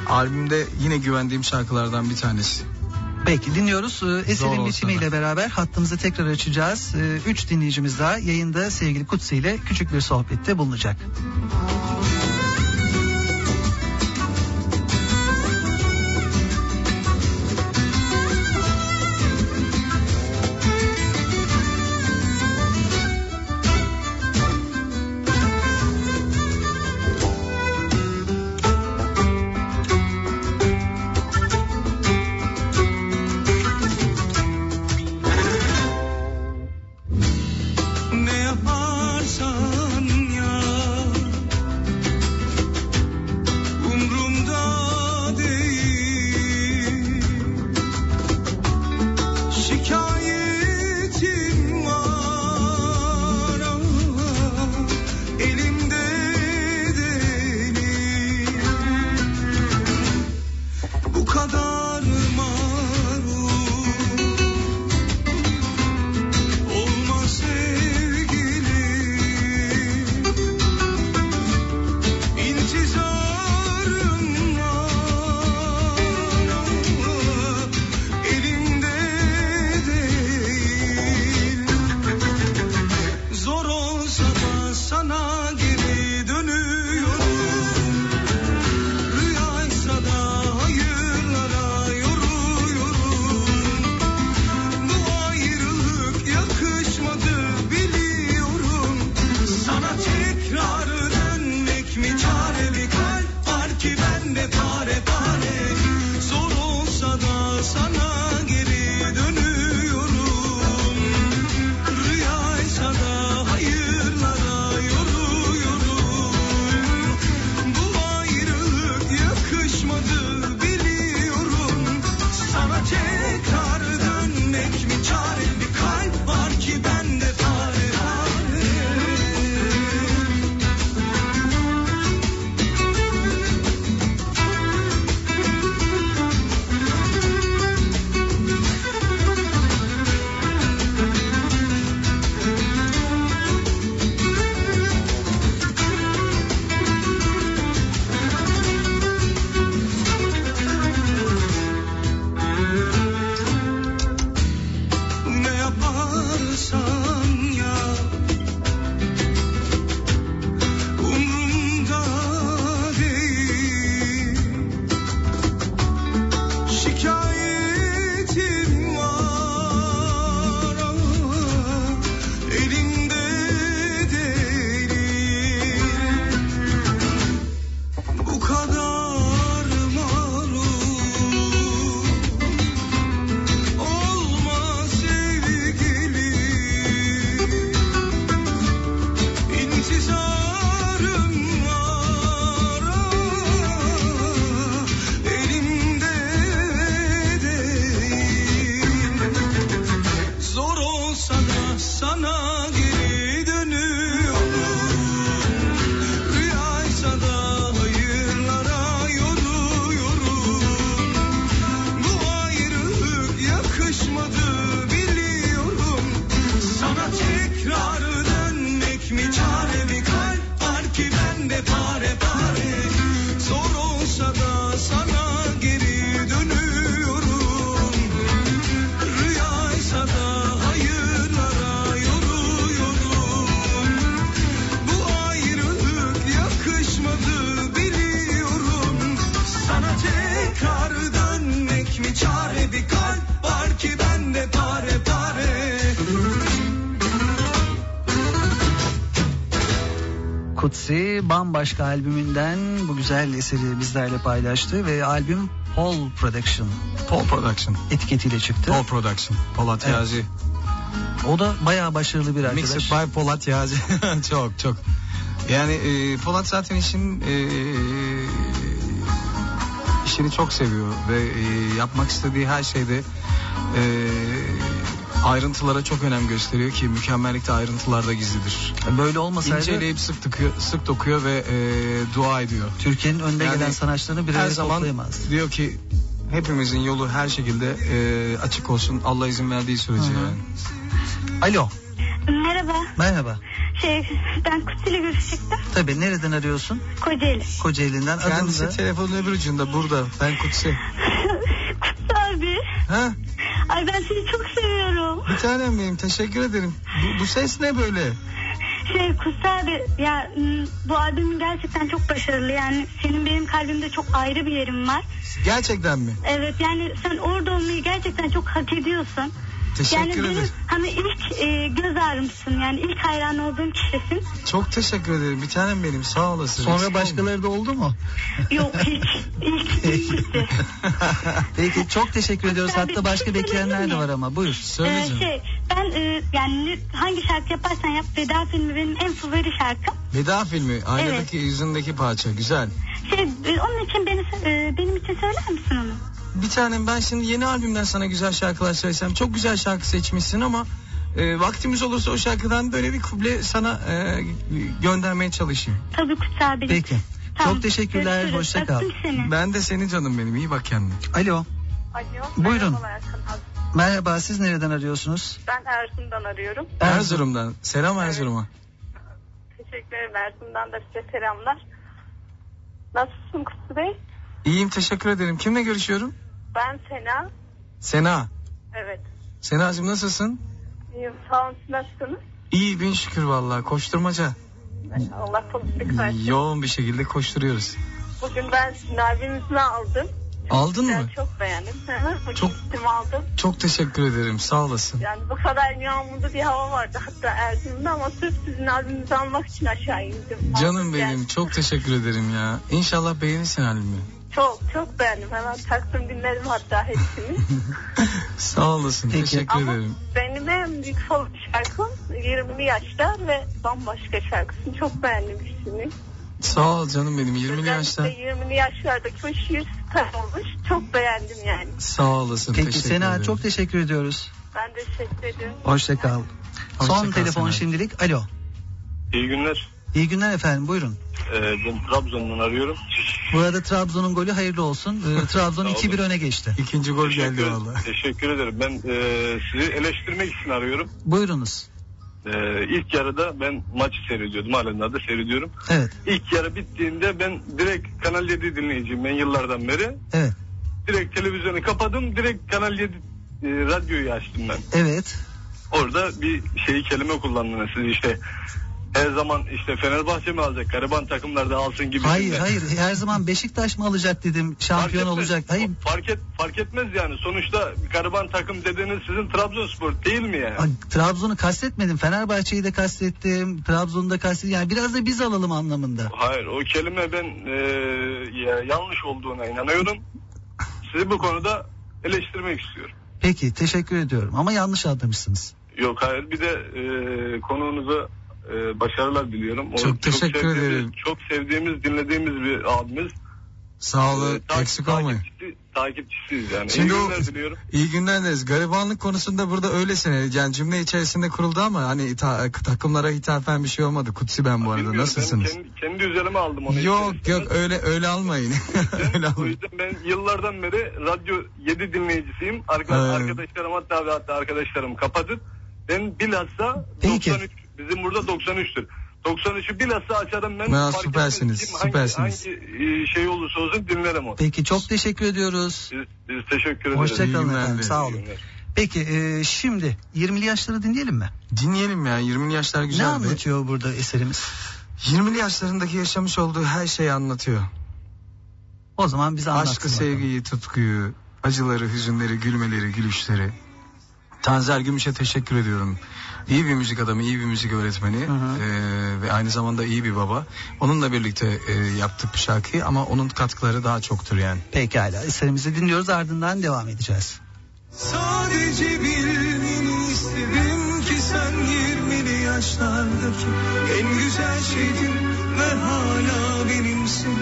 Albümde yine güvendiğim şarkılardan bir tanesi. Peki dinliyoruz. Ee, Eserin bitimiyle beraber hattımızı tekrar açacağız. Ee, Üç dinleyicimiz daha yayında sevgili Kutsi ile küçük bir sohbette bulunacak. Ne bambaşka albümünden bu güzel eseri bizlerle paylaştı ve albüm Paul Production Paul Production. etiketiyle çıktı. Paul Production. Polat Evet. Yazi. O da bayağı başarılı bir arkadaş. Mixed by Polat Yazi. çok çok. Yani e, Polat zaten işin e, işini çok seviyor ve e, yapmak istediği her şeyde e, ayrıntılara çok önem gösteriyor ki mükemmellik de ayrıntılarda gizlidir. Böyle olmasaydı İnceleyip sık tıkıyor, sık dokuyor ve e, dua ediyor. Türkiye'nin önde Yani gelen sanatçılarını bir Her araya zaman toplayamaz. diyor ki hepimizin yolu her şekilde e, açık olsun Allah izin verdiği sürece yani. Alo Merhaba. merhaba. Şey ben Kutsi'yle görüşecektim. Tabii nereden arıyorsun? Kocaeli. Kocaeli'nden. Adın Kendisi telefonun öbür ucunda burada. Ben Kutsi. Kutsi abi. Ha? Ay ben seni çok seviyorum. Bir tanem benim teşekkür ederim. Bu, bu ses ne böyle? Şey Kutsi abi ya m, bu albümün gerçekten çok başarılı. Yani senin benim kalbimde çok ayrı bir yerin var. Gerçekten mi? Evet yani sen orada olmayı gerçekten çok hak ediyorsun. Teşekkür yani benim ederim. hani ilk e, göz ağrımsın yani ilk hayran olduğum kişisin. Çok teşekkür ederim. Bir tanem benim sağ olasın. Sonra Eksik başkaları da oldu mu? Yok hiç ilk ilkti. Peki çok teşekkür ediyoruz. Hatta başka bir şey bekleyenler de var ama buyur. Söyle Ee, şey ben e, yani hangi şarkı yaparsan yap Veda filmi benim en favori şarkım. Veda filmi. Aynadaki yüzündeki parça. Güzel. Şey e, onun için beni e, benim için söyler misin onu? Bir tanem ben şimdi yeni albümden sana güzel şarkılar söylesem. Çok güzel şarkı seçmişsin ama e, vaktimiz olursa o şarkıdan böyle bir kuble sana e, göndermeye çalışayım. Tabii Kutsi abi. Peki. Tamam, Çok teşekkürler. görüşürüz. Hoşça kal. Ben de seni canım benim. İyi bak kendine. Alo. Alo. Buyurun. Merhaba siz nereden arıyorsunuz? Ben Erzurum'dan arıyorum. Erzurum'dan. Selam Erzurum'a. Teşekkür ederim. Erzurum'dan da size selamlar. Nasılsın Kutsu Bey? İyiyim teşekkür ederim. Kimle görüşüyorum? Ben Sena. Sena. Evet. Sena'cığım nasılsın? İyiyim. Sağ olun. Siz nasılsınız? İyi bin şükür vallahi koşturmaca. Allah kolaylık versin. Yoğun bir şekilde koşturuyoruz. Bugün ben sizin albümünüzü aldım. Aldın Ben mı? çok beğendim. Bugün Çok- gittim aldım. Çok teşekkür ederim sağ olasın. Yani bu kadar yağmurlu bir hava vardı hatta Erzurum'da ama sırf sizin albümünüzü almak için aşağı indim. Canım Aldım benim yani. çok teşekkür ederim ya. İnşallah beğenirsin albümü. Çok çok beğendim. Hemen taktım dinledim hatta hepsini. Sağ olasın Peki. teşekkür Ama ederim. benim en büyük şarkım 20'li yaşlar ve bambaşka şarkısını çok beğendim ikisini. Sağ ol canım benim 20'li Özellikle yaşta. 20'li yaşlardaki o şiir süper olmuş. Çok beğendim yani. Sağ olasın Peki teşekkür Sena ederim. çok teşekkür ediyoruz. Ben de teşekkür ederim. Hoşça kal. Hoşça Son kal telefon Sena. şimdilik. Alo. İyi günler. İyi günler efendim buyurun. Ee, ben Trabzon'dan arıyorum. Bu arada Trabzon'un golü hayırlı olsun. Ee, Trabzon Sağ olun. 2-1 öne geçti. İkinci gol geldi Teşekkür, valla. teşekkür ederim. Ben e, sizi eleştirmek için arıyorum. Buyurunuz. E, ilk yarıda ben maçı seyrediyordum. Halen da seyrediyorum. Evet. İlk yarı bittiğinde ben direkt Kanal 7 dinleyiciyim ben yıllardan beri. Evet. Direkt televizyonu kapadım. Direkt Kanal 7 e, radyoyu açtım ben. Evet. Orada bir şeyi kelime kullandınız siz işte. Her zaman işte Fenerbahçe mi alacak? Gariban takımlar da alsın gibi. Hayır hayır her zaman Beşiktaş mı alacak dedim. Şampiyon olacak. Hayır. Fark, et, fark etmez yani. Sonuçta gariban takım dediğiniz sizin Trabzonspor değil mi yani? Trabzon'u kastetmedim. Fenerbahçe'yi de kastettim. Trabzon'u da kastettim. Yani biraz da biz alalım anlamında. Hayır o kelime ben e, ya, yanlış olduğuna inanıyorum. Sizi bu konuda eleştirmek istiyorum. Peki teşekkür ediyorum. Ama yanlış anlamışsınız. Yok hayır bir de e, konuğunuza e, başarılar diliyorum. O Çok teşekkür sevdiğimiz- ederim. Çok sevdiğimiz, dinlediğimiz bir abimiz. Sağ ol E, ta- eksik olmayın. takipçisi- takipçisiyiz yani. Şimdi İyi o- günler diliyorum. İyi günler deriz. Garibanlık konusunda burada öylesine yani cümle içerisinde kuruldu ama hani ta- takımlara hitafen bir şey olmadı. Kutsi ben bu arada. Bilmiyorum, Nasılsınız? Ben kendi, kendi üzerime aldım onu. Yok yok öyle öyle almayın. öyle O almayın. yüzden ben yıllardan beri Radyo 7 dinleyicisiyim. Arka, Evet. Arkadaşlarım hatta ve hatta arkadaşlarım kapatıp ben bilhassa Peki. 93 bizim burada 93'tür. 93'ü bilhassa açarım ben. Ya, süpersiniz, etmez süpersiniz. Hangi, hangi e, şey olursa olsun dinlerim onu. Peki çok teşekkür ediyoruz. Biz, biz teşekkür ederiz. Hoşça İyi kalın günler efendim. Sağ olun. Peki e, şimdi 20'li yaşları dinleyelim mi? Dinleyelim ya 20'li yaşlar güzel ne be. anlatıyor burada eserimiz? 20'li yaşlarındaki yaşamış olduğu her şeyi anlatıyor. O zaman bize anlatsın. Aşkı, bakalım. sevgiyi, tutkuyu, acıları, hüzünleri, gülmeleri, gülüşleri. Tanzer Gümüş'e teşekkür ediyorum. İyi bir müzik adamı, iyi bir müzik öğretmeni Hı hı. eee, ve aynı zamanda iyi bir baba. Onunla birlikte eee, yaptık bu şarkıyı ama onun katkıları daha çoktur yani. Pekala eserimizi dinliyoruz ardından devam edeceğiz. Sadece bilmeni istedim ki sen 20'li yaşlardaki en güzel şeydin ve hala benimsin.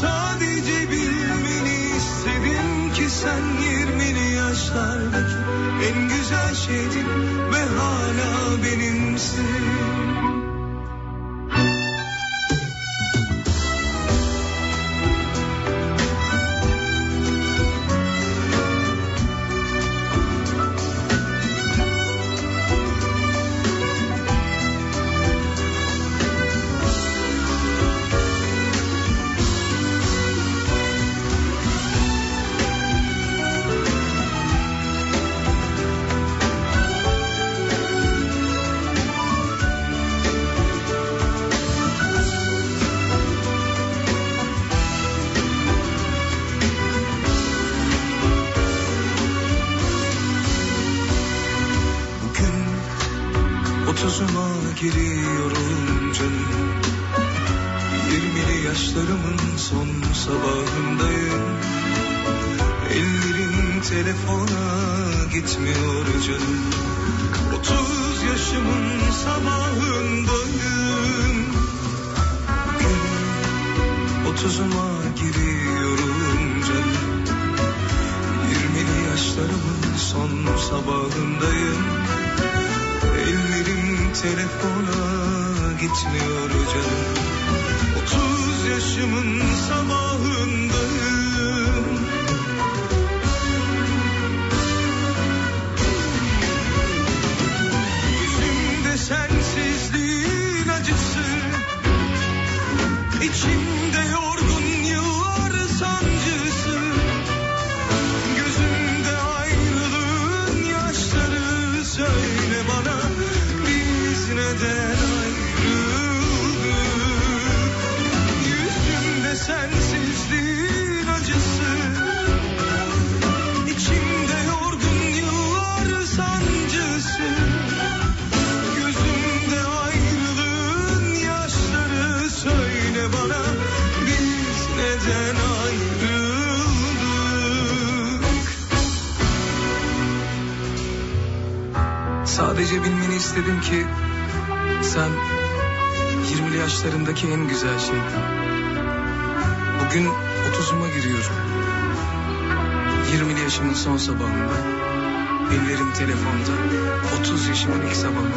Sadece bilmeni istedim ki sen 20'li yaşlardaki en güzel şeydin ve hala benimsin. Telefonda. 30 yaşımın ilk sabahında.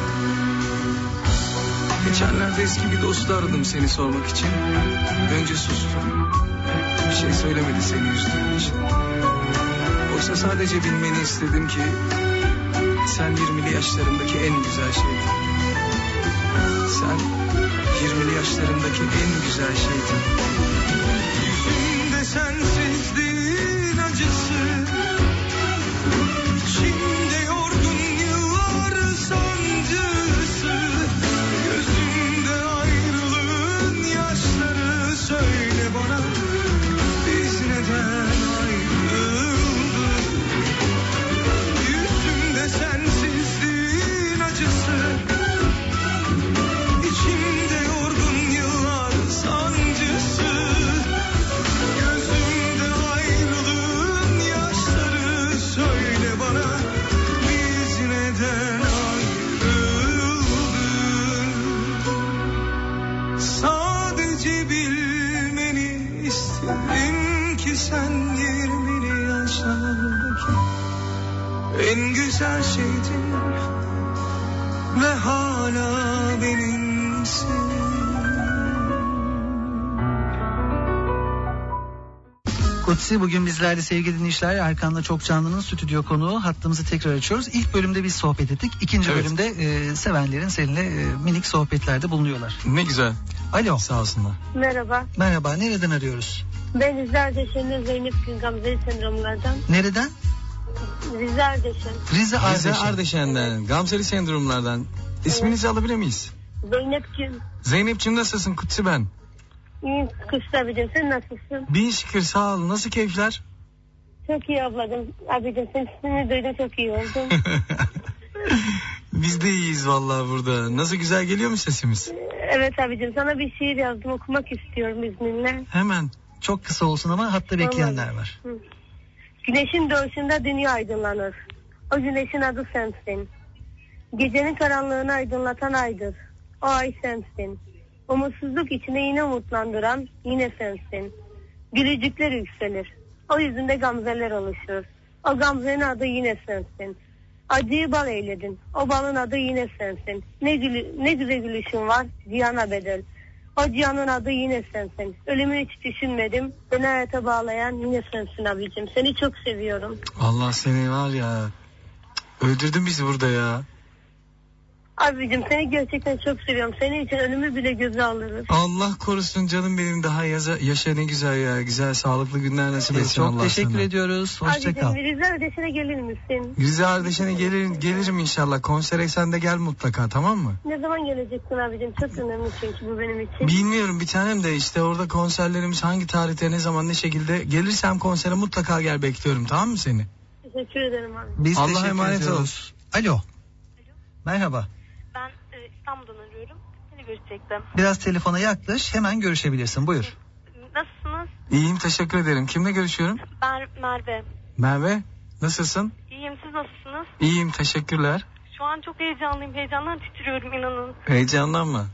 Geçenlerde eski bir dostu aradım seni sormak için. Önce sustu. Bir şey söylemedi seni üzdüğüm için. Oysa sadece bilmeni istedim ki sen 20'li yaşlarındaki en güzel şeydin. Sen 20'li yaşlarındaki en güzel şeydin. Yüzümde sensizliğin acısı ki sen yirmili yaşlardaki en güzel şeydin ve hala benimsin. Kutsi bugün bizlerle sevgili dinleyiciler Erkan'la Çok Canlı'nın stüdyo konuğu hattımızı tekrar açıyoruz. İlk bölümde biz sohbet ettik. İkinci Evet. bölümde e, sevenlerin seninle e, minik sohbetlerde bulunuyorlar. Ne güzel. Alo Sağ olsunlar. Merhaba. merhaba nereden arıyoruz? Ben Rize Ardeşen'in Zeynep Gamzeli sendromlardan. Nereden? Rize Ardeşen. Rize Rize Ardeşen. Ardeşen'den, Gamseli sendromlardan. İsminizi alabilir miyiz? Zeynep Gün. Zeynep'ciğim nasılsın? Kutsi ben. İyiyim Kısa abicim sen nasılsın? Bin şükür sağ ol. Nasıl keyifler? Çok iyi ablacım. Abicim senin sesini duydum çok iyi oldum. Biz de iyiyiz vallahi burada. Nasıl güzel geliyor mu sesimiz? evet abicim sana bir şiir yazdım okumak istiyorum izninle. Hemen. Çok kısa olsun ama hatta bekleyenler var. Hı. Güneşin doğuşunda dünya aydınlanır. O güneşin adı sensin. Gecenin karanlığını aydınlatan aydır. O ay sensin. Umutsuzluk içinde yine umutlandıran yine sensin. Gülücükler yükselir. O yüzünde gamzeler oluşur. O gamzenin adı yine sensin. Acıyı bal eyledin. O balın adı yine sensin. Ne, gülü, ne güzel gülüşün var. Cihana bedel. O cihanın adı yine sensin. Ölümü hiç düşünmedim. Beni hayata bağlayan yine sensin abicim. Seni çok seviyorum. Allah seni var ya. Öldürdün bizi burada ya. Abicim seni gerçekten çok seviyorum. Senin için ölümü bile göze alırız. Allah korusun canım benim daha yaza, yaşa ne güzel ya. Güzel sağlıklı günler nasip Biz etsin çok Allah teşekkür sana. ediyoruz. Hoşça kal. Abicim Rize Ödeşen'e gelir misin? Rize Ardeşen'e gelir, gelirim inşallah. Konsere sen de gel mutlaka tamam mı? Ne zaman geleceksin abicim? Çok önemli çünkü bu benim için. Bilmiyorum bir tanem de işte orada konserlerimiz hangi tarihte ne zaman ne şekilde gelirsem konsere mutlaka gel bekliyorum tamam mı seni? Teşekkür ederim abi. Biz Allah'a teşekkür emanet ol. ediyoruz. Alo. Merhaba. İstanbul'dan arıyorum. Seni görüşecektim. Biraz telefona yaklaş hemen görüşebilirsin buyur. Nasılsınız? İyiyim teşekkür ederim. Kimle görüşüyorum? Ben Merve. Merve nasılsın? İyiyim siz nasılsınız? İyiyim teşekkürler. Şu an çok heyecanlıyım. Heyecandan titriyorum inanın. Heyecanlanma.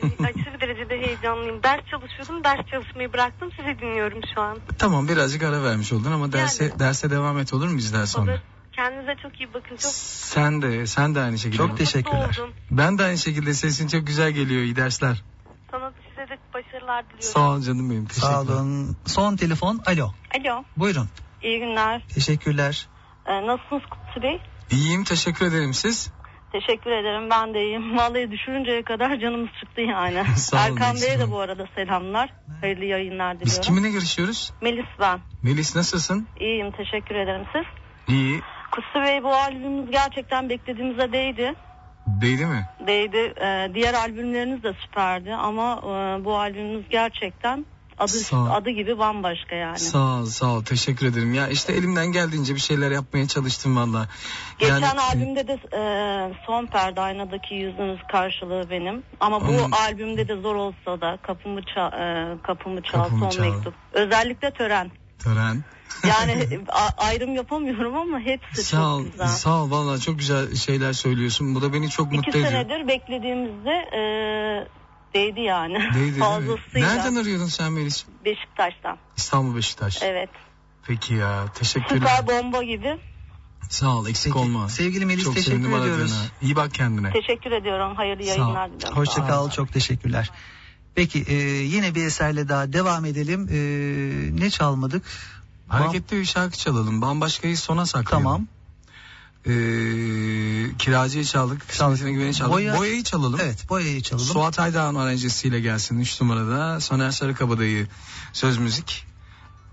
Hani aşırı derecede heyecanlıyım. Ders çalışıyordum. Ders çalışmayı bıraktım. Sizi dinliyorum şu an. Tamam birazcık ara vermiş oldun ama derse Yani. derse devam et olur mu bizden sonra? Olur. Kendinize çok iyi bakın. Çok Sen de sen de aynı şekilde. Çok teşekkürler. oldum. Ben de aynı şekilde sesin çok güzel geliyor. İyi dersler. Sana size de başarılar diliyorum. Sağ ol canım benim. Teşekkür Sağ olun. Son telefon alo. Alo, Buyurun. iyi günler. Teşekkürler. Ee, nasılsınız Kutsu Bey? İyiyim teşekkür ederim siz. Teşekkür ederim, ben de iyiyim. Vallahi düşürünceye kadar canımız çıktı yani. Sağ olun, Erkan Bey'e de bu arada selamlar. Hayırlı yayınlar Biz diliyorum. kiminle görüşüyoruz? Melis ben. Melis nasılsın? İyiyim, teşekkür ederim. Siz? İyi. Kutsu Bey bu albümümüz gerçekten beklediğimize değdi. Değdi mi? Değdi. Ee, diğer albümleriniz de süperdi ama e, bu albümümüz gerçekten adı Sağ adı gibi bambaşka yani. Sağ ol sağ ol teşekkür ederim. Ya işte elimden geldiğince bir şeyler yapmaya çalıştım valla. Geçen Yani- albümde de e, son perde aynadaki yüzünüz karşılığı benim. Ama bu Hmm. albümde de zor olsa da kapımı çal, e, kapımı çal Kapımı son çal. mektup. Özellikle tören. Tören. Yani ayrım yapamıyorum ama hepsi Sağ çok ol, güzel. sağ ol valla çok güzel şeyler söylüyorsun. Bu da beni çok İki mutlu ediyor. senedir beklediğimizde e, değdi yani. Değdi? Fazlasıyla. Nereden arıyordun sen Melis? Beşiktaş'tan. İstanbul Beşiktaş. Evet. Peki ya teşekkürler. Süper bomba gibi. Sağ ol eksik Peki. olma. Sevgili Melis, çok teşekkür ediyoruz. aradığına. İyi bak kendine. Teşekkür ediyorum. Hayırlı Sağ ol. yayınlar diliyorum. Hoşça kal. Çok teşekkürler. Peki e, yine bir eserle daha devam edelim. E, ne çalmadık? Hareketli bir şarkı çalalım. Bambaşkayı sona saklayalım. Tamam. Ee, kiracıyı çaldık. Kısmetine güveni çaldık. Boya- Boyayı çalalım. Evet boyayı çalalım. Suat Aydağ'ın aranjesiyle gelsin 3 numarada. Soner Sarıkabadayı söz müzik.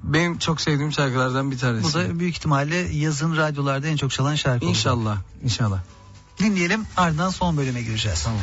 Benim çok sevdiğim şarkılardan bir tanesi. Bu da büyük ihtimalle yazın radyolarda en çok çalan şarkı olacak. İnşallah. İnşallah. Dinleyelim ardından son bölüme gireceğiz. Tamam.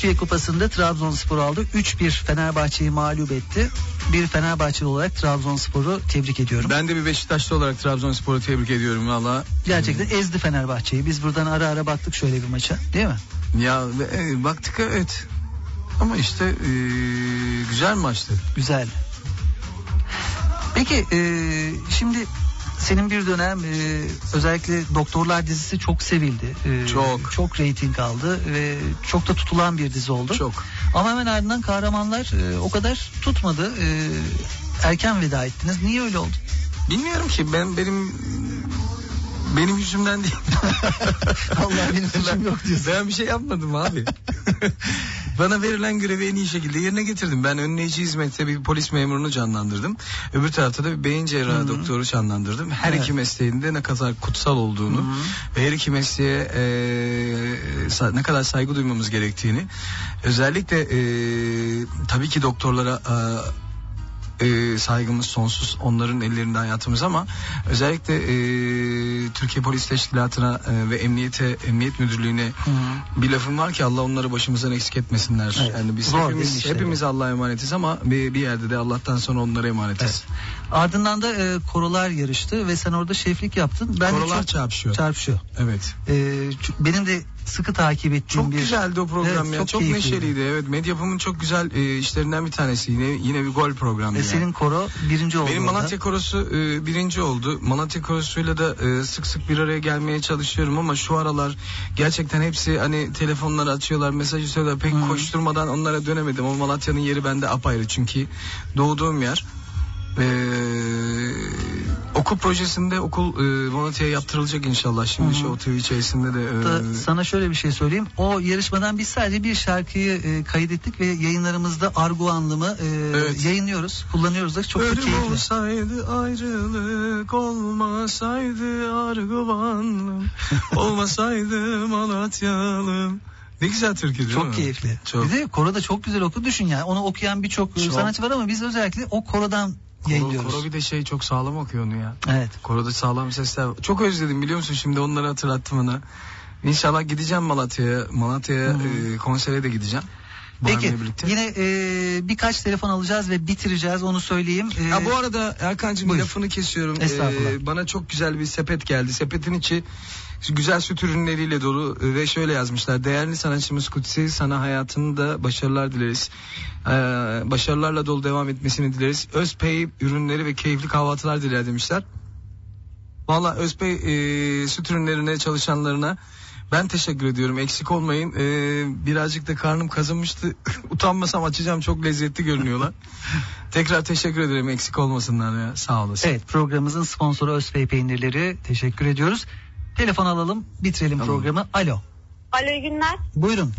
Türkiye Kupası'nda Trabzonspor aldı. 3-1 Fenerbahçe'yi mağlup etti. Bir Fenerbahçeli olarak Trabzonspor'u tebrik ediyorum. Ben de bir Beşiktaşlı olarak Trabzonspor'u tebrik ediyorum valla. Gerçekten ezdi Fenerbahçe'yi. Biz buradan ara ara baktık şöyle bir maça değil mi? Ya e, baktık evet. Ama işte e, güzel maçtı. Güzel. Peki e, şimdi senin bir dönem e, özellikle Doktorlar dizisi çok sevildi. E, Çok. Çok reyting aldı ve çok da tutulan bir dizi oldu. Çok. Ama hemen ardından kahramanlar e, o kadar tutmadı. E, erken veda ettiniz. Niye öyle oldu? Bilmiyorum ki ben benim benim yüzümden değil. Allah benim suçum yok diyorsun. Ben bir şey yapmadım abi. Bana verilen görevi en iyi şekilde yerine getirdim. Ben önleyici hizmette bir polis memurunu canlandırdım. Öbür tarafta da bir beyin cerrahı doktoru canlandırdım. Her Evet. iki mesleğin de ne kadar kutsal olduğunu ve her iki mesleğe e, ne kadar saygı duymamız gerektiğini özellikle e, tabii ki doktorlara e, e, saygımız sonsuz onların ellerinde hayatımız ama özellikle e, Türkiye Polis Teşkilatı'na e, ve emniyete emniyet müdürlüğüne bir lafım var ki Allah onları başımızdan eksik etmesinler. Evet. Yani biz Zor hepimiz işleri? hepimiz Allah'a emanetiz ama bir, bir yerde de Allah'tan sonra onlara emanetiz. Ardından da e, korolar yarıştı ve sen orada şeflik yaptın. Ben Korolar çok- çarpışıyor. Çarpışıyor. Evet. E, benim de sıkı takip ettiğim Çok bir... güzeldi o program Evet, ya. Çok, keyifliydi. neşeliydi. Evet. Medyapım'ın çok güzel e, işlerinden bir tanesi. Yine yine bir gol programı. E, yani. senin koro birinci oldu. Benim orada. Malatya Korosu e, birinci oldu. Malatya Korosu'yla da e, sık sık bir araya gelmeye çalışıyorum ama şu aralar gerçekten hepsi hani telefonları açıyorlar, mesaj atıyorlar. Pek koşturmadan onlara dönemedim. O Malatya'nın yeri bende apayrı çünkü doğduğum yer. E, okul projesinde okul e, Malatya'ya yaptırılacak inşallah şimdi şu TV içerisinde de. e, Da sana şöyle bir şey söyleyeyim. O yarışmadan biz sadece bir şarkıyı e, kaydettik ve yayınlarımızda argo anlamı e, Evet. yayınlıyoruz. Kullanıyoruz da çok da Ölüm keyifli. olsaydı ayrılık olmasaydı arguvanlım olmasaydı Malatyalım. Ne güzel türkü değil mi? Çok keyifli. Çok. Bir de koro da çok güzel oku düşün ya. Onu okuyan birçok Çok. sanatçı var ama biz özellikle o korodan Koro, yayınlıyoruz. koro bir de şey çok sağlam okuyor onu ya. Evet. Koroda sağlam sesler. Çok özledim biliyor musun şimdi onları hatırlattım bana. İnşallah gideceğim Malatya'ya. Malatya'ya e, konsere de gideceğim. Peki yine e, birkaç telefon alacağız ve bitireceğiz onu söyleyeyim. E, Ya bu arada Erkan'cığım buyur. lafını kesiyorum. Estağfurullah. Ee, bana çok güzel bir sepet geldi. Sepetin içi güzel süt ürünleriyle dolu ve şöyle yazmışlar. Değerli sanatçımız Kutsi sana hayatında başarılar dileriz. Ee, başarılarla dolu devam etmesini dileriz. Özpey ürünleri ve keyifli kahvaltılar diler demişler. Valla Özpey e, süt ürünlerine çalışanlarına ben teşekkür ediyorum. Eksik olmayın. Ee, birazcık da karnım kazınmıştı. Utanmasam açacağım. Çok lezzetli görünüyorlar. Tekrar teşekkür ederim. Eksik olmasınlar ya. Sağ olasın. Evet programımızın sponsoru Özbey Peynirleri. Teşekkür ediyoruz. Telefon alalım bitirelim Tamam. programı. Alo. Alo iyi günler. Buyurun.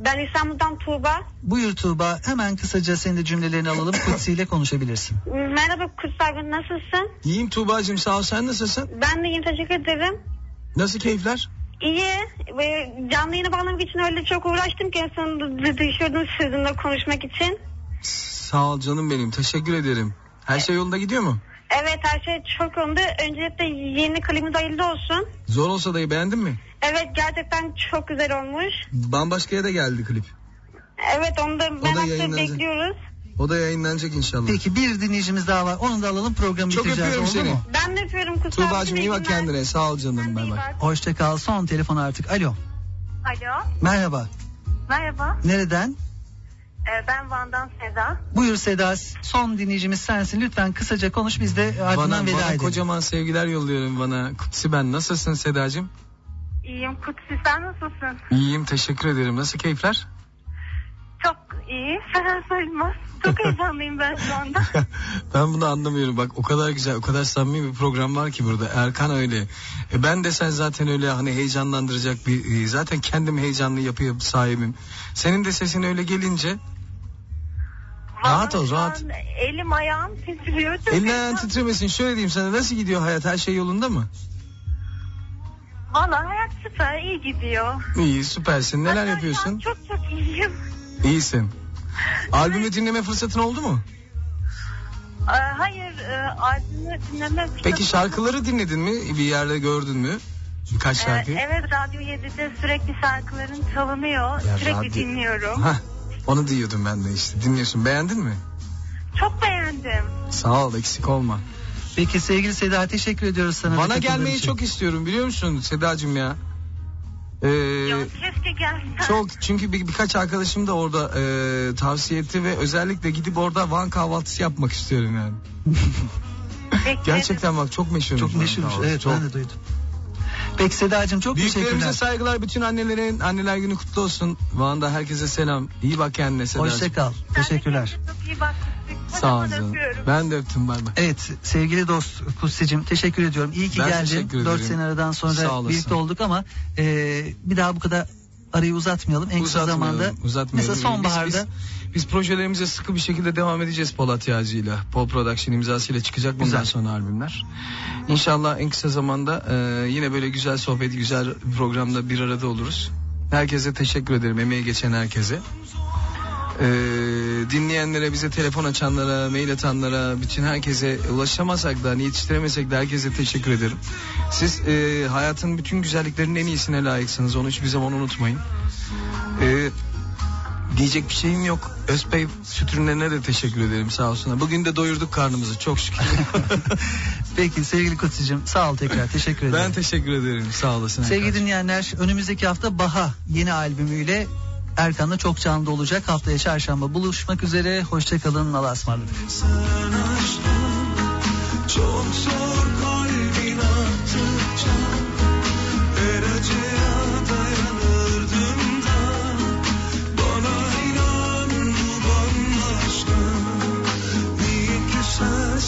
Ben İstanbul'dan Tuğba. Buyur Tuğba. Hemen kısaca senin de cümlelerini alalım. Kutsi ile konuşabilirsin. Merhaba Kutsal Gün nasılsın? İyiyim Tuğba'cığım sağ ol. Sen nasılsın? Ben de iyiyim teşekkür ederim. Nasıl keyifler? İyi. Ve canlı yayına bağlamak için öyle çok uğraştım ki en sonunda düşürdüm sizinle konuşmak için. Sağ ol canım benim. Teşekkür ederim. Her şey yolunda gidiyor mu? Evet her şey çok yolunda. Öncelikle yeni klibimiz hayırlı olsun. Zor olsa da beğendin mi? Evet gerçekten çok güzel olmuş. Bambaşka yere geldi klip. Evet onu da merakla bekliyoruz. O da yayınlanacak inşallah. Peki bir dinleyicimiz daha var. Onu da alalım programı Çok bitireceğiz. öpüyorum Oldu seni. mu? Ben de öpüyorum Kusra. Tuğba'cığım iyi bak kendine. Sağ ol canım. Bay bay. Hoşça kal. Son telefon artık. Alo. Alo. Merhaba. Merhaba. Nereden? Ee, ben Van'dan Seda. Buyur Seda. Son dinleyicimiz sensin. Lütfen kısaca konuş biz de ardından Bana, veda bana edelim. kocaman sevgiler yolluyorum bana. Kutsi ben. Nasılsın Sedacığım? İyiyim. Kutsi sen nasılsın? İyiyim teşekkür ederim. Nasıl keyifler? Çok iyi. Fena sayılmaz. Çok heyecanlıyım ben şu anda. ben bunu anlamıyorum. Bak o kadar güzel, o kadar samimi bir program var ki burada. Erkan öyle. E ben de sen zaten öyle hani heyecanlandıracak bir e, zaten kendim heyecanlı yapıya sahibim. Senin de sesin öyle gelince rahat ol, rahat. Elim ayağım titriyor. Elin ayağın titremesin. Şöyle diyeyim sana nasıl gidiyor hayat? Her şey yolunda mı? Valla hayat süper. iyi gidiyor. İyi, süpersin. Neler Hatta yapıyorsun? Çok çok iyiyim. İyisin. Albümü dinleme fırsatın oldu mu? Ee, hayır. E, albümü dinleme Peki fırsatı- şarkıları dinledin mi? Bir yerde gördün mü? Birkaç Ee, şarkı. evet Radyo 7'de sürekli şarkıların çalınıyor. Ya sürekli radyo- dinliyorum. Hah, onu diyordum ben de işte. Dinliyorsun. Beğendin mi? Çok beğendim. Sağ ol eksik olma. Peki sevgili Seda teşekkür ediyoruz sana. Bana gelmeyi için. çok istiyorum biliyor musun Sedacığım ya? Ee, Ya keşke gelsen. çok çünkü bir, birkaç arkadaşım da orada e, tavsiye etti ve özellikle gidip orada Van kahvaltısı yapmak istiyorum yani. Gerçekten bak çok meşhurmuş. Çok meşhurmuş. Evet çok. ben de duydum. Peki Sedacığım çok Büyüklerimize teşekkürler. saygılar bütün annelerin anneler günü kutlu olsun. Van'da herkese selam. İyi bak kendine Sedacığım. Hoşça kal. Sen de Teşekkürler. iyi bak. Sağ ol Kocaman canım. öpüyorum. Ben de öptüm bay bay. Evet sevgili dost Kutsi'cim teşekkür ediyorum. İyi ki Ben geldin. teşekkür 4 ederim. sene aradan sonra birlikte olduk ama e, bir daha bu kadar arayı uzatmayalım. En kısa zamanda uzatmayalım. mesela sonbaharda Biz, biz, biz projelerimize sıkı bir şekilde devam edeceğiz Polat Yağcı'yla. Pol Production imzasıyla çıkacak bundan Güzel. sonra albümler. İnşallah en kısa zamanda e, yine böyle güzel sohbet, güzel programda bir arada oluruz. Herkese teşekkür ederim, emeği geçen herkese. E, dinleyenlere, bize telefon açanlara, mail atanlara, bütün herkese ulaşamasak da, hani yetiştiremesek de herkese teşekkür ederim. Siz e, hayatın bütün güzelliklerinin en iyisine layıksınız. Onu hiçbir zaman unutmayın. E, diyecek bir şeyim yok. Özbey süt ürünlerine de teşekkür ederim sağ olsunlar. Bugün de doyurduk karnımızı çok şükür. peki sevgili Kutsi'cim sağ ol tekrar teşekkür ederim. ben teşekkür ederim sağ olasın. Sevgili dinleyenler önümüzdeki hafta Baha yeni albümüyle Erkan'la çok canlı olacak. Haftaya çarşamba buluşmak üzere. Hoşçakalın. Allah'a ısmarladık. Sen aşkın çok zor kalbin attıkça Her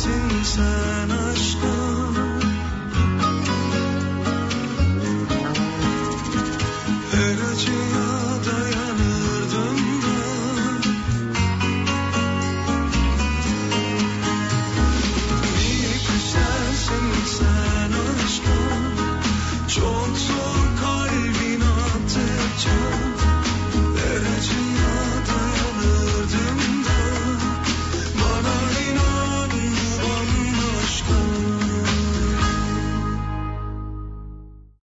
güzelsin sen aşkın